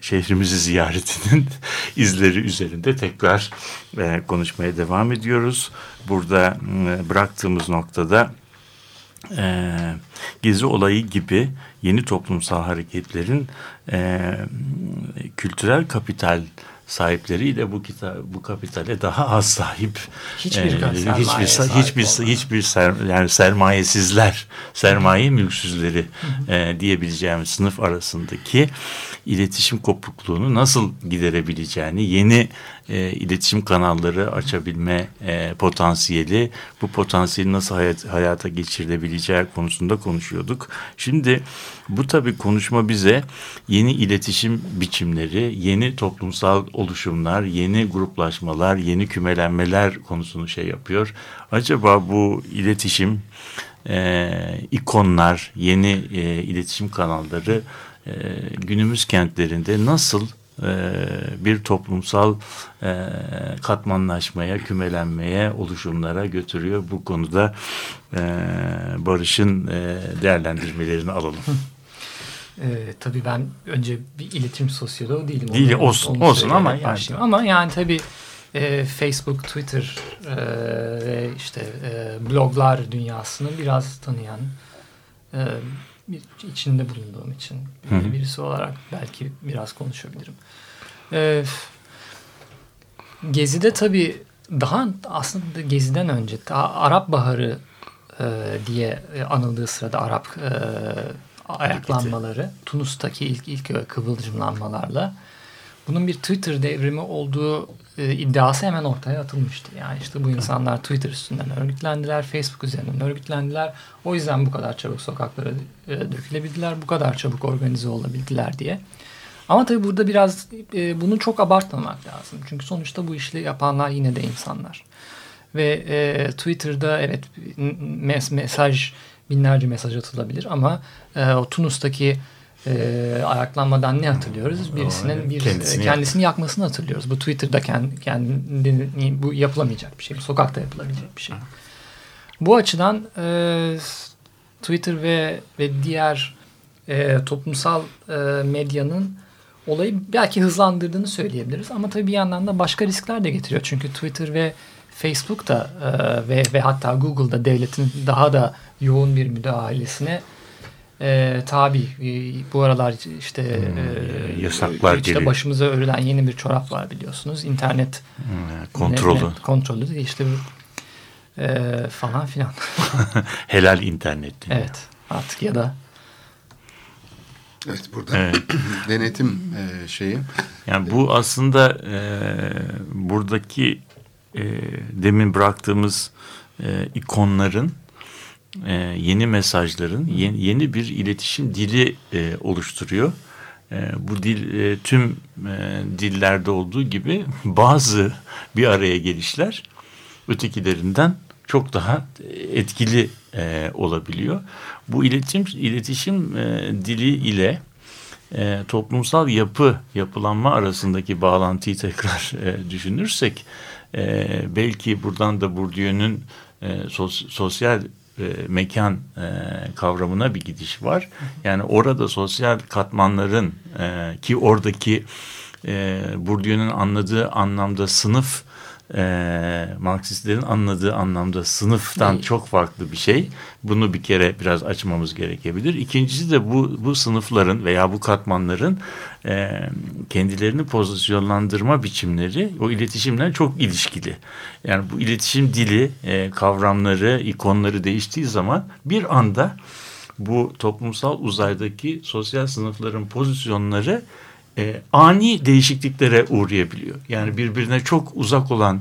şehrimizi ziyaretinin izleri üzerinde tekrar e, konuşmaya devam ediyoruz. Burada e, bıraktığımız noktada e, Gezi olayı gibi yeni toplumsal hareketlerin e, kültürel kapital sahipleriyle bu kita bu kapitale daha az sahip hiçbir e, hiçbir hiçbir hiçbir, hiçbir ser, yani sermayesizler sermaye mülksüzleri e, diyebileceğimiz sınıf arasındaki iletişim kopukluğunu nasıl giderebileceğini yeni e, iletişim kanalları açabilme e, potansiyeli bu potansiyeli nasıl hayat, hayata geçirilebileceği konusunda konuşuyorduk. Şimdi bu tabii konuşma bize yeni iletişim biçimleri, yeni toplumsal oluşumlar, yeni gruplaşmalar, yeni kümelenmeler konusunu şey yapıyor. Acaba bu iletişim, e, ikonlar, yeni e, iletişim kanalları e, günümüz kentlerinde nasıl bir toplumsal e, katmanlaşmaya, kümelenmeye, oluşumlara götürüyor. Bu konuda e, Barış'ın e, değerlendirmelerini alalım. Ee, tabii ben önce bir iletişim sosyoloğu değilim. Değil onu, olsun onu olsun ama yani. Ama yani tabii e, Facebook, Twitter e, ve işte e, bloglar dünyasını biraz tanıyan e, bir, içinde bulunduğum için Hı -hı. birisi olarak belki biraz konuşabilirim. E, Gezi'de tabii daha aslında Gezi'den önce Arap Baharı e, diye anıldığı sırada Arap e, ayaklanmaları Tunus'taki ilk ilk kıvılcımlanmalarla bunun bir Twitter devrimi olduğu e, iddiası hemen ortaya atılmıştı. Yani işte bu insanlar Twitter üstünden örgütlendiler, Facebook üzerinden örgütlendiler. O yüzden bu kadar çabuk sokaklara e, dökülebildiler, bu kadar çabuk organize olabildiler diye. Ama tabii burada biraz e, bunu çok abartmamak lazım. Çünkü sonuçta bu işi yapanlar yine de insanlar. Ve e, Twitter'da evet mes mesaj binlerce mesaj atılabilir ama e, o Tunus'taki e, ayaklanmadan ne hatırlıyoruz? Birisinin bir kendisini, kendisini yakmasını hatırlıyoruz. Bu Twitter'da kendi, kendini bu yapılamayacak bir şey. Bu sokakta yapılabilecek bir şey. Bu açıdan e, Twitter ve ve diğer e, toplumsal e, medyanın olayı belki hızlandırdığını söyleyebiliriz. Ama tabii bir yandan da başka riskler de getiriyor. Çünkü Twitter ve Facebook da e, ve, ve hatta Google'da devletin daha da yoğun bir müdahalesine e, tabi. E, bu aralar işte hmm, e, yasaklar işte geliyor. başımıza örülen yeni bir çorap var biliyorsunuz. İnternet hmm, kontrolü. Net, kontrolü işte e, falan filan. Helal internet. Evet artık ya da Evet burada evet. denetim e, şeyi. Yani bu aslında e, buradaki e, demin bıraktığımız e, ikonların e, yeni mesajların yeni, yeni bir iletişim dili e, oluşturuyor. e, bu dil e, tüm e, dillerde olduğu gibi bazı bir araya gelişler ötekilerinden çok daha etkili e, olabiliyor. Bu iletişim iletişim e, dili ile e, toplumsal yapı yapılanma arasındaki bağlantıyı tekrar e, düşünürsek e, belki buradan da Bourdieu'nun e, sos, sosyal e, mekan e, kavramına bir gidiş var. Yani orada sosyal katmanların e, ki oradaki e, Bourdieu'nun anladığı anlamda sınıf e, Marksistlerin anladığı anlamda sınıftan Değil. çok farklı bir şey. Bunu bir kere biraz açmamız gerekebilir. İkincisi de bu, bu sınıfların veya bu katmanların e, kendilerini pozisyonlandırma biçimleri o iletişimle çok ilişkili. Yani bu iletişim dili, e, kavramları, ikonları değiştiği zaman bir anda bu toplumsal uzaydaki sosyal sınıfların pozisyonları e, ani değişikliklere uğrayabiliyor. Yani birbirine çok uzak olan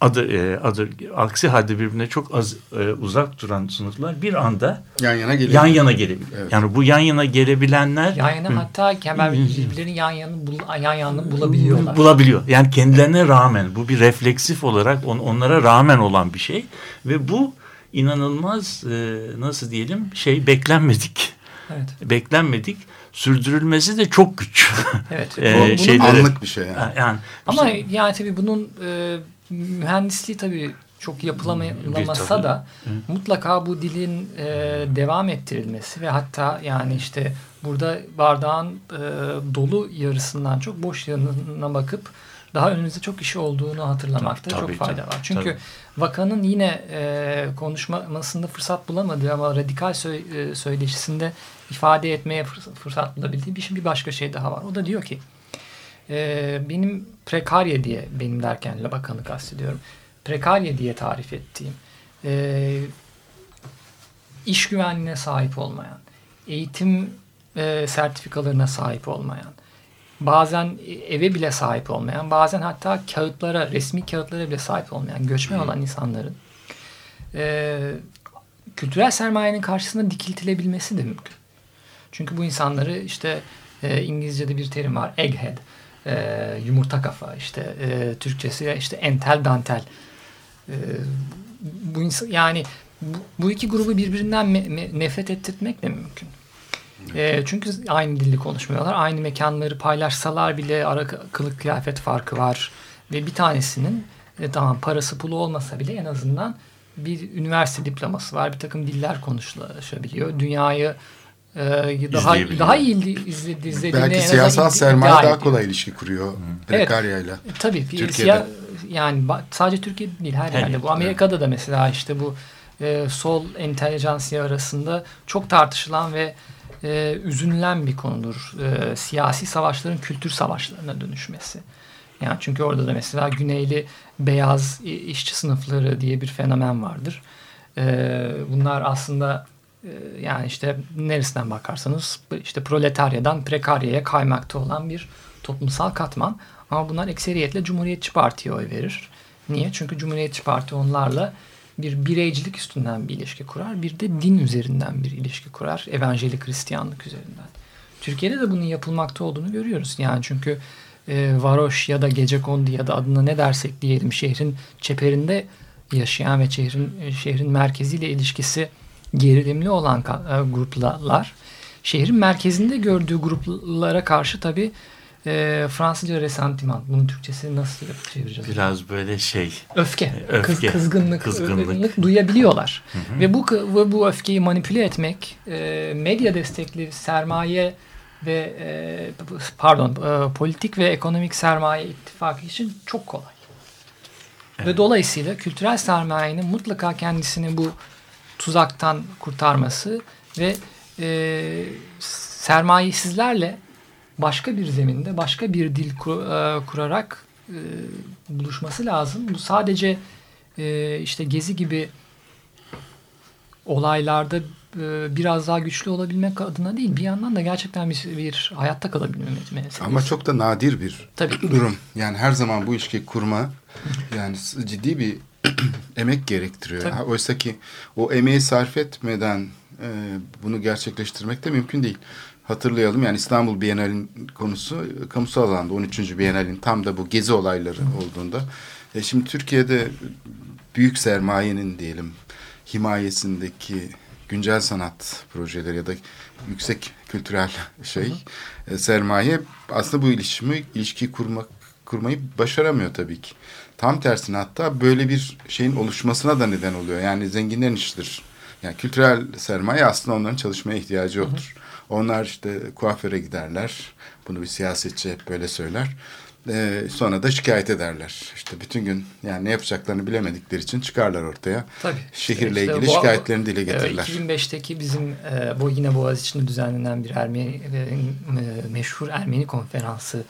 adı, e, adı aksi halde birbirine çok az e, uzak duran sınıflar bir anda Yan yana gelebilir. yan yana gelebiliyor. Evet. Yani bu yan yana gelebilenler Yan yana hatta kemer birbirlerinin yan yanını bul, yan yanını bulabiliyorlar. bulabiliyor. Yani kendilerine rağmen bu bir refleksif olarak on, onlara rağmen olan bir şey ve bu inanılmaz e, nasıl diyelim şey beklenmedik. Evet. Beklenmedik. Sürdürülmesi de çok güç. Evet. E, Bu- bunun- şeyleri- Anlık bir şey yani. yani Ama işte- yani tabii bunun e, mühendisliği tabii çok yapılamasa da mutlaka bu dilin e, devam ettirilmesi ve hatta yani işte burada bardağın e, dolu yarısından çok boş yanına bakıp daha önümüzde çok işi olduğunu hatırlamakta Tabii, çok fayda var. Çünkü Tabii. Vakan'ın yine e, konuşmasında fırsat bulamadığı ama radikal sö- e, söyleşisinde ifade etmeye fırs- fırsat bulabildiği bir, bir başka şey daha var. O da diyor ki e, benim prekarye diye benim derken Labakan'ı kastediyorum. Prekarye diye tarif ettiğim e, iş güvenliğine sahip olmayan, eğitim e, sertifikalarına sahip olmayan, bazen eve bile sahip olmayan, bazen hatta kağıtlara, resmi kağıtlara bile sahip olmayan, göçmen olan insanların e, kültürel sermayenin karşısında dikiltilebilmesi de mümkün. Çünkü bu insanları işte e, İngilizce'de bir terim var, egghead, e, yumurta kafa, işte e, Türkçesi işte entel dantel. E, bu insan, yani bu, bu iki grubu birbirinden me- me- nefret ettirmek de mümkün. E, çünkü aynı dilli konuşmuyorlar. Aynı mekanları paylaşsalar bile ara kılık kıyafet farkı var. Ve bir tanesinin e, tamam parası pulu olmasa bile en azından bir üniversite diploması var. Bir takım diller konuşulabiliyor. Dünyayı e, daha daha iyi izle- izlediğini Belki siyasal sermaye daha kolay ilişki kuruyor prekaryayla. E, Tabii. Türkiye'de. siyah- yani sadece Türkiye'de değil her Her yerde. Bu Amerika'da da mesela işte bu e, sol entelijansiya arasında çok tartışılan ve e, üzünülen bir konudur. E, siyasi savaşların kültür savaşlarına dönüşmesi. Yani çünkü orada da mesela güneyli beyaz işçi sınıfları diye bir fenomen vardır. E, bunlar aslında yani işte neresinden bakarsanız işte proletaryadan prekaryaya kaymakta olan bir toplumsal katman. Ama bunlar ekseriyetle Cumhuriyetçi Parti'ye oy verir. Niye? Çünkü Cumhuriyetçi Parti onlarla bir bireycilik üstünden bir ilişki kurar. Bir de din üzerinden bir ilişki kurar. Evangelik Hristiyanlık üzerinden. Türkiye'de de bunun yapılmakta olduğunu görüyoruz. Yani çünkü e, varoş ya da gecekondu ya da adına ne dersek diyelim şehrin çeperinde yaşayan ve şehrin e, şehrin merkeziyle ilişkisi gerilimli olan e, gruplar şehrin merkezinde gördüğü gruplara karşı tabi e, Fransızca resentiman. Bunun Türkçesi nasıl çevireceğiz? biraz böyle şey Öfke, Öfke, kız, kızgınlık, kızgınlık. kızgınlık duyabiliyorlar. Ve bu ve bu öfkeyi manipüle etmek e, medya destekli sermaye ve e, pardon e, politik ve ekonomik sermaye ittifakı için çok kolay. Ve dolayısıyla kültürel sermayenin mutlaka kendisini bu tuzaktan kurtarması ve e, sermayesizlerle başka bir zeminde başka bir dil kur- e, kurarak e, buluşması lazım. Bu sadece e, işte gezi gibi olaylarda e, biraz daha güçlü olabilmek adına değil. Bir yandan da gerçekten bir, bir hayatta kalabilme meselesi. Ama çok da nadir bir Tabii. durum. Yani her zaman bu ilişki kurma yani ciddi bir emek gerektiriyor. Tabii. Oysa ki o emeği sarf etmeden e, bunu gerçekleştirmek de mümkün değil. hatırlayalım. Yani İstanbul Bienal'in konusu kamusal alanda 13. Bienal'in tam da bu gezi olayları olduğunda. E şimdi Türkiye'de büyük sermayenin diyelim himayesindeki güncel sanat projeleri ya da yüksek kültürel şey e, sermaye aslında bu ilişimi ilişki kurmak kurmayı başaramıyor tabii ki. Tam tersine hatta böyle bir şeyin oluşmasına da neden oluyor. Yani zenginlerin işidir. Yani kültürel sermaye aslında onların çalışmaya ihtiyacı yoktur. Onlar işte kuaföre giderler. Bunu bir siyasetçi hep böyle söyler. Ee, sonra da şikayet ederler. İşte bütün gün yani ne yapacaklarını bilemedikleri için çıkarlar ortaya. Tabii. Şehirle İşte ilgili bu- şikayetlerini dile e, getirirler. 2005'teki bizim e, bu yine Boğaziçi'nde düzenlenen bir Ermeni e, e, meşhur Ermeni konferansı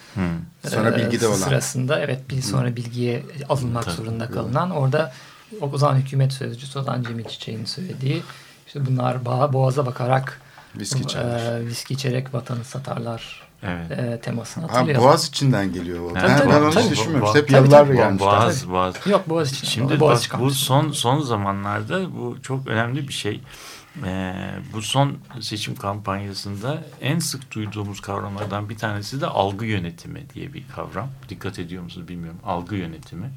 Sonra e, bilgide olan. sırasında evet bir sonra bilgiye alınmak Tabii. zorunda kalınan orada o zaman hükümet sözcüsü olan Cemil Çiçek'in söylediği işte bunlar boğaza bakarak Viski içerler. e, viski içerek vatanı satarlar Evet. e, temasını Ha, hatırlayalım. Boğaz içinden geliyor o. Evet, ben, tabii, ben onu tabii. hiç düşünmüyorum. Hep tabii. gelmiş. Boğaz, Boğaz. Yok Boğaziçi. Şimdi Boğaziçi bak bu kampüsü. son son zamanlarda bu çok önemli bir şey. Ee, bu son seçim kampanyasında en sık duyduğumuz kavramlardan bir tanesi de algı yönetimi diye bir kavram. Dikkat ediyor musunuz bilmiyorum. Algı yönetimi.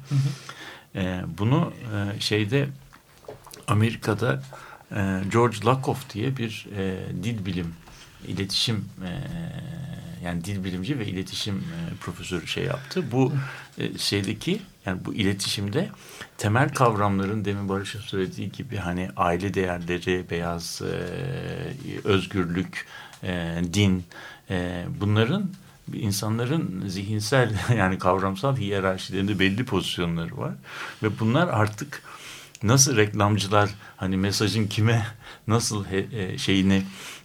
Ee, bunu e, şeyde Amerika'da e, George Lakoff diye bir e, dil bilim iletişim e, yani dil bilimci ve iletişim e, profesörü şey yaptı. Bu e, şeydeki yani bu iletişimde temel kavramların demin Barış'ın söylediği gibi hani aile değerleri, beyaz e, özgürlük, e, din e, bunların insanların zihinsel yani kavramsal hiyerarşilerinde belli pozisyonları var ve bunlar artık nasıl reklamcılar hani mesajın kime nasıl he- e, şeyini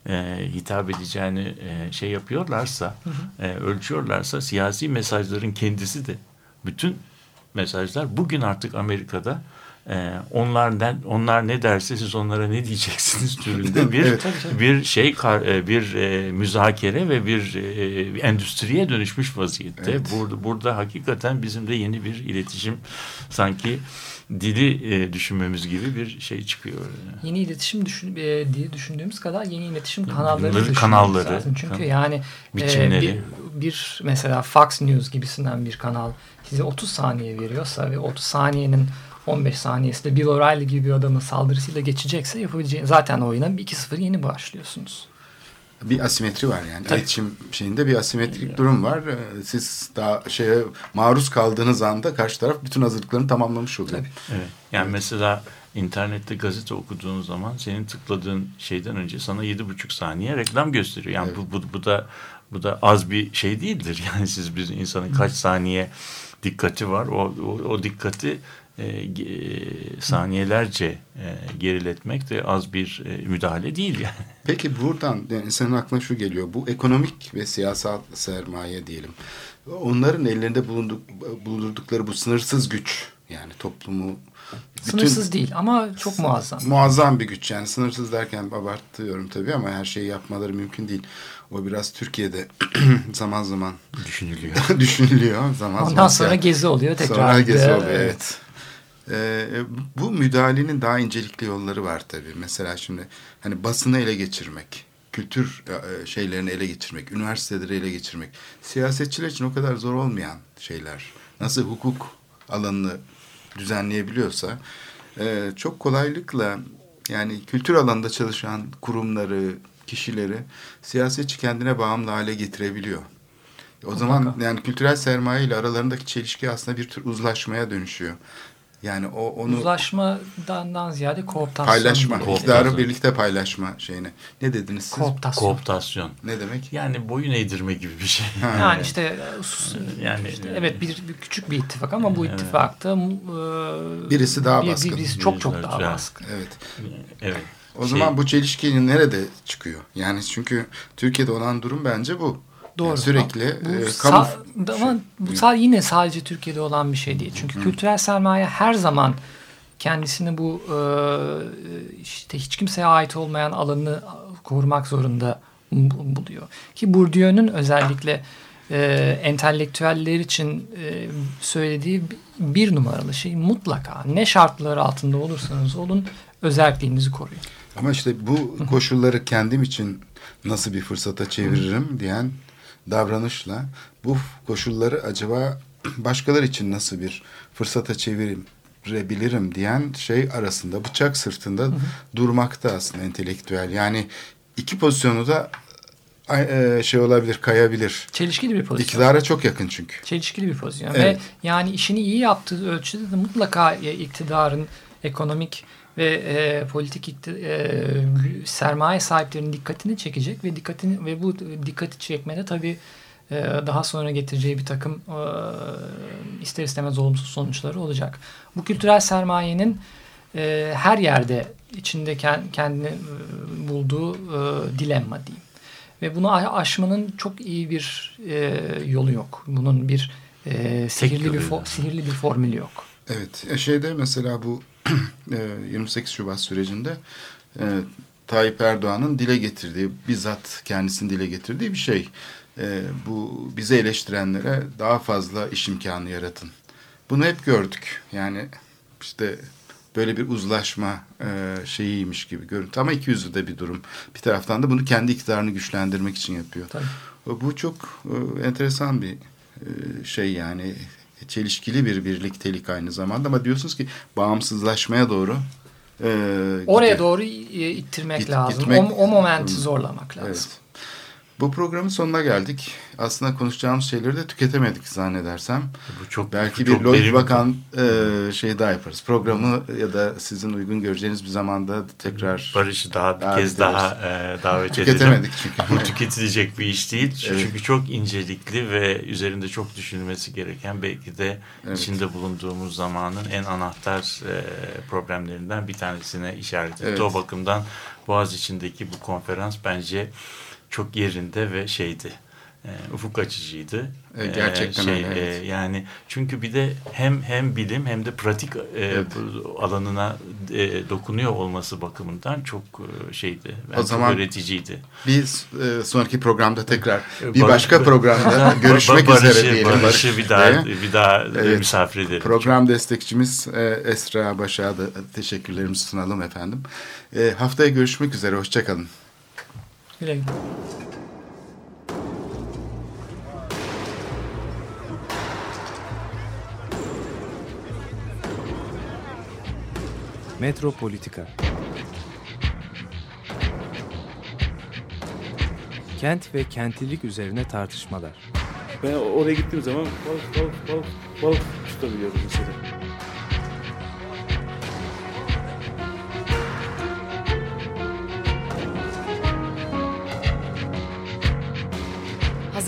e, hitap edeceğini e, şey yapıyorlarsa e, ölçüyorlarsa siyasi mesajların kendisi de bütün mesajlar bugün artık Amerika'da e, onlar ne, onlar ne derse siz onlara ne diyeceksiniz türünde bir Evet. bir şey e, bir e, müzakere ve bir e, endüstriye dönüşmüş vaziyette. Evet. Burada burada hakikaten bizim de yeni bir iletişim sanki dili e, düşünmemiz gibi bir şey çıkıyor. yeni iletişim düşün, e, diye düşündüğümüz kadar yeni iletişim kanalları kanalları, lazım. Çünkü kan- yani e, biçimleri. bir, bir mesela Fox News gibisinden bir kanal size 30 saniye veriyorsa ve 30 saniyenin 15 saniyesi de Bill O'Reilly gibi bir adamın saldırısıyla geçecekse yapabileceğiniz zaten oyuna 2-0 yeni başlıyorsunuz. Bir asimetri var yani. Tabii. İletişim şeyinde bir asimetrik durum var. Ee, Siz daha şeye maruz kaldığınız anda karşı taraf bütün hazırlıklarını tamamlamış oluyor. Tabii. Evet. Yani mesela internette gazete okuduğun zaman senin tıkladığın şeyden önce sana yedi buçuk saniye reklam gösteriyor. Yani Evet. bu, bu, bu da bu da az bir şey değildir. Yani siz bir insanın kaç saniye dikkati var. O, o, o dikkati e, ge- saniyelerce e, geriletmek de az bir e, müdahale değil yani. Peki buradan yani senin aklına şu geliyor. Bu ekonomik ve siyasal sermaye diyelim. Onların ellerinde bulunduk, bulundurdukları bu sınırsız güç yani toplumu bütün- Sınırsız değil ama çok muazzam. Muazzam bir güç yani sınırsız derken abartıyorum tabii ama her şeyi yapmaları mümkün değil. O biraz Türkiye'de zaman zaman Düşünülüyor. düşünülüyor. Zaman Ondan zaman sonra siya- gezi oluyor tekrar. Sonra gezi oluyor evet. Ee, bu müdahalenin daha incelikli yolları var tabii. Mesela şimdi hani basını ele geçirmek, kültür e, şeylerini ele geçirmek, üniversiteleri ele geçirmek. Siyasetçiler için o kadar zor olmayan şeyler. Nasıl hukuk alanını düzenleyebiliyorsa e, çok kolaylıkla yani kültür alanında çalışan kurumları, kişileri siyasetçi kendine bağımlı hale getirebiliyor. O zaman yani kültürel sermaye ile aralarındaki çelişki aslında bir tür uzlaşmaya dönüşüyor. Yani o onu Uzlaşmadan ziyade kooptasyon. paylaşma, iktidarı birlikte paylaşma şeyine. Ne dediniz siz? Kooptasyon. Kooptasyon. ne demek? Yani boyun eğdirme gibi bir şey. Ha. Yani işte, e, Yani işte evet bir, bir küçük bir ittifak ama bu Evet. ittifakta e, Birisi daha bir- baskın. Birisi çok çok daha baskın. Evet. Evet. O Şey- zaman bu çelişki nerede çıkıyor? Yani çünkü Türkiye'de olan durum bence bu. Doğru. Yani sürekli Bu e, kamu ama bu sa- yine sadece Türkiye'de olan bir şey değil. Çünkü kültürel sermaye her zaman kendisini bu e, işte hiç kimseye ait olmayan alanı korumak zorunda bu- buluyor. Ki Bourdieu'nun özellikle e, entelektüeller için e, söylediği bir numaralı şey mutlaka ne şartlar altında olursanız olun özelliğinizi koruyun. Ama işte bu koşulları kendim için nasıl bir fırsata çeviririm diyen davranışla bu koşulları acaba başkaları için nasıl bir fırsata çevirebilirim diyen şey arasında bıçak sırtında hı hı. durmakta aslında entelektüel. Yani iki pozisyonu da e, şey olabilir, kayabilir. Çelişkili bir pozisyon. İktidara çok yakın çünkü. Çelişkili bir pozisyon. Evet. Ve yani işini iyi yaptığı ölçüde de mutlaka iktidarın ekonomik ve e, politik e, sermaye sahiplerinin dikkatini çekecek ve dikkatini ve bu dikkati çekmede tabii e, daha sonra getireceği bir takım e, ister istemez olumsuz sonuçları olacak. Bu kültürel sermayenin e, her yerde içinde kendini e, bulduğu e, dilemma diyeyim. Ve bunu aşmanın çok iyi bir e, yolu yok. Bunun bir e, sihirli bir sihirli bir formülü yok. Evet. Şeyde mesela bu 28 Şubat sürecinde e, Tayyip Erdoğan'ın dile getirdiği, bizzat kendisinin dile getirdiği bir şey. E, bu bizi eleştirenlere daha fazla iş imkanı yaratın. Bunu hep gördük. Yani işte böyle bir uzlaşma e, şeyiymiş gibi görüntü. Ama iki yüzlü de bir durum. Bir taraftan da bunu kendi iktidarını güçlendirmek için yapıyor. Tabii. Bu çok e, enteresan bir e, şey yani çelişkili bir birliktelik aynı zamanda ama diyorsunuz ki bağımsızlaşmaya doğru e, oraya gidiyor. doğru ittirmek Git, lazım. Gitmek, o, o momenti zorlamak lazım. Evet. Bu programın sonuna geldik. Aslında konuşacağımız şeyleri de tüketemedik zannedersem. Bu çok Belki bu bir Lloyd Bakan e, şey daha yaparız. Programı ya da sizin uygun göreceğiniz bir zamanda tekrar Barış'ı daha bir kez daha e, davet tüketemedik çünkü. Bu tüketilecek bir iş değil. Evet. Çünkü çok incelikli ve üzerinde çok düşünülmesi gereken belki de evet. içinde bulunduğumuz zamanın en anahtar e, problemlerinden bir tanesine işaret etti. Evet. O bakımdan Boğaz içindeki bu konferans bence çok yerinde ve şeydi. E, ufuk açıcıydı. E, gerçekten şey, öyle. Evet. E, yani çünkü bir de hem hem bilim hem de pratik e, evet. alanına e, dokunuyor olması bakımından çok e, şeydi. o zaman öğreticiydi. Biz e, sonraki programda tekrar bir başka programda görüşmek Barış'ı, üzere diyelim. Barış'ı bir daha bir daha evet. misafir edelim. Program destekçimiz e, Esra Başak'a da teşekkürlerimizi sunalım efendim. E, haftaya görüşmek üzere. Hoşçakalın. Güle güle. Metropolitika Kent ve kentlilik üzerine tartışmalar. Ben oraya gittiğim zaman balık balık balık balık tutabiliyordum mesela.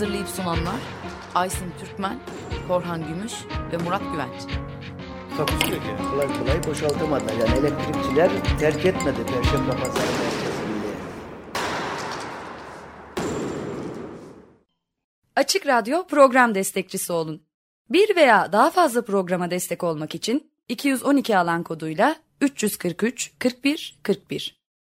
Hazırlayıp sunanlar Aysin Türkmen, Korhan Gümüş ve Murat Güvenç. Takusuyor ki. Kolay kolay boşaltamadılar. Yani elektrikçiler terk etmedi Perşembe Pazarı merkezini. Açık Radyo program destekçisi olun. Bir veya daha fazla programa destek olmak için 212 alan koduyla 343 41 41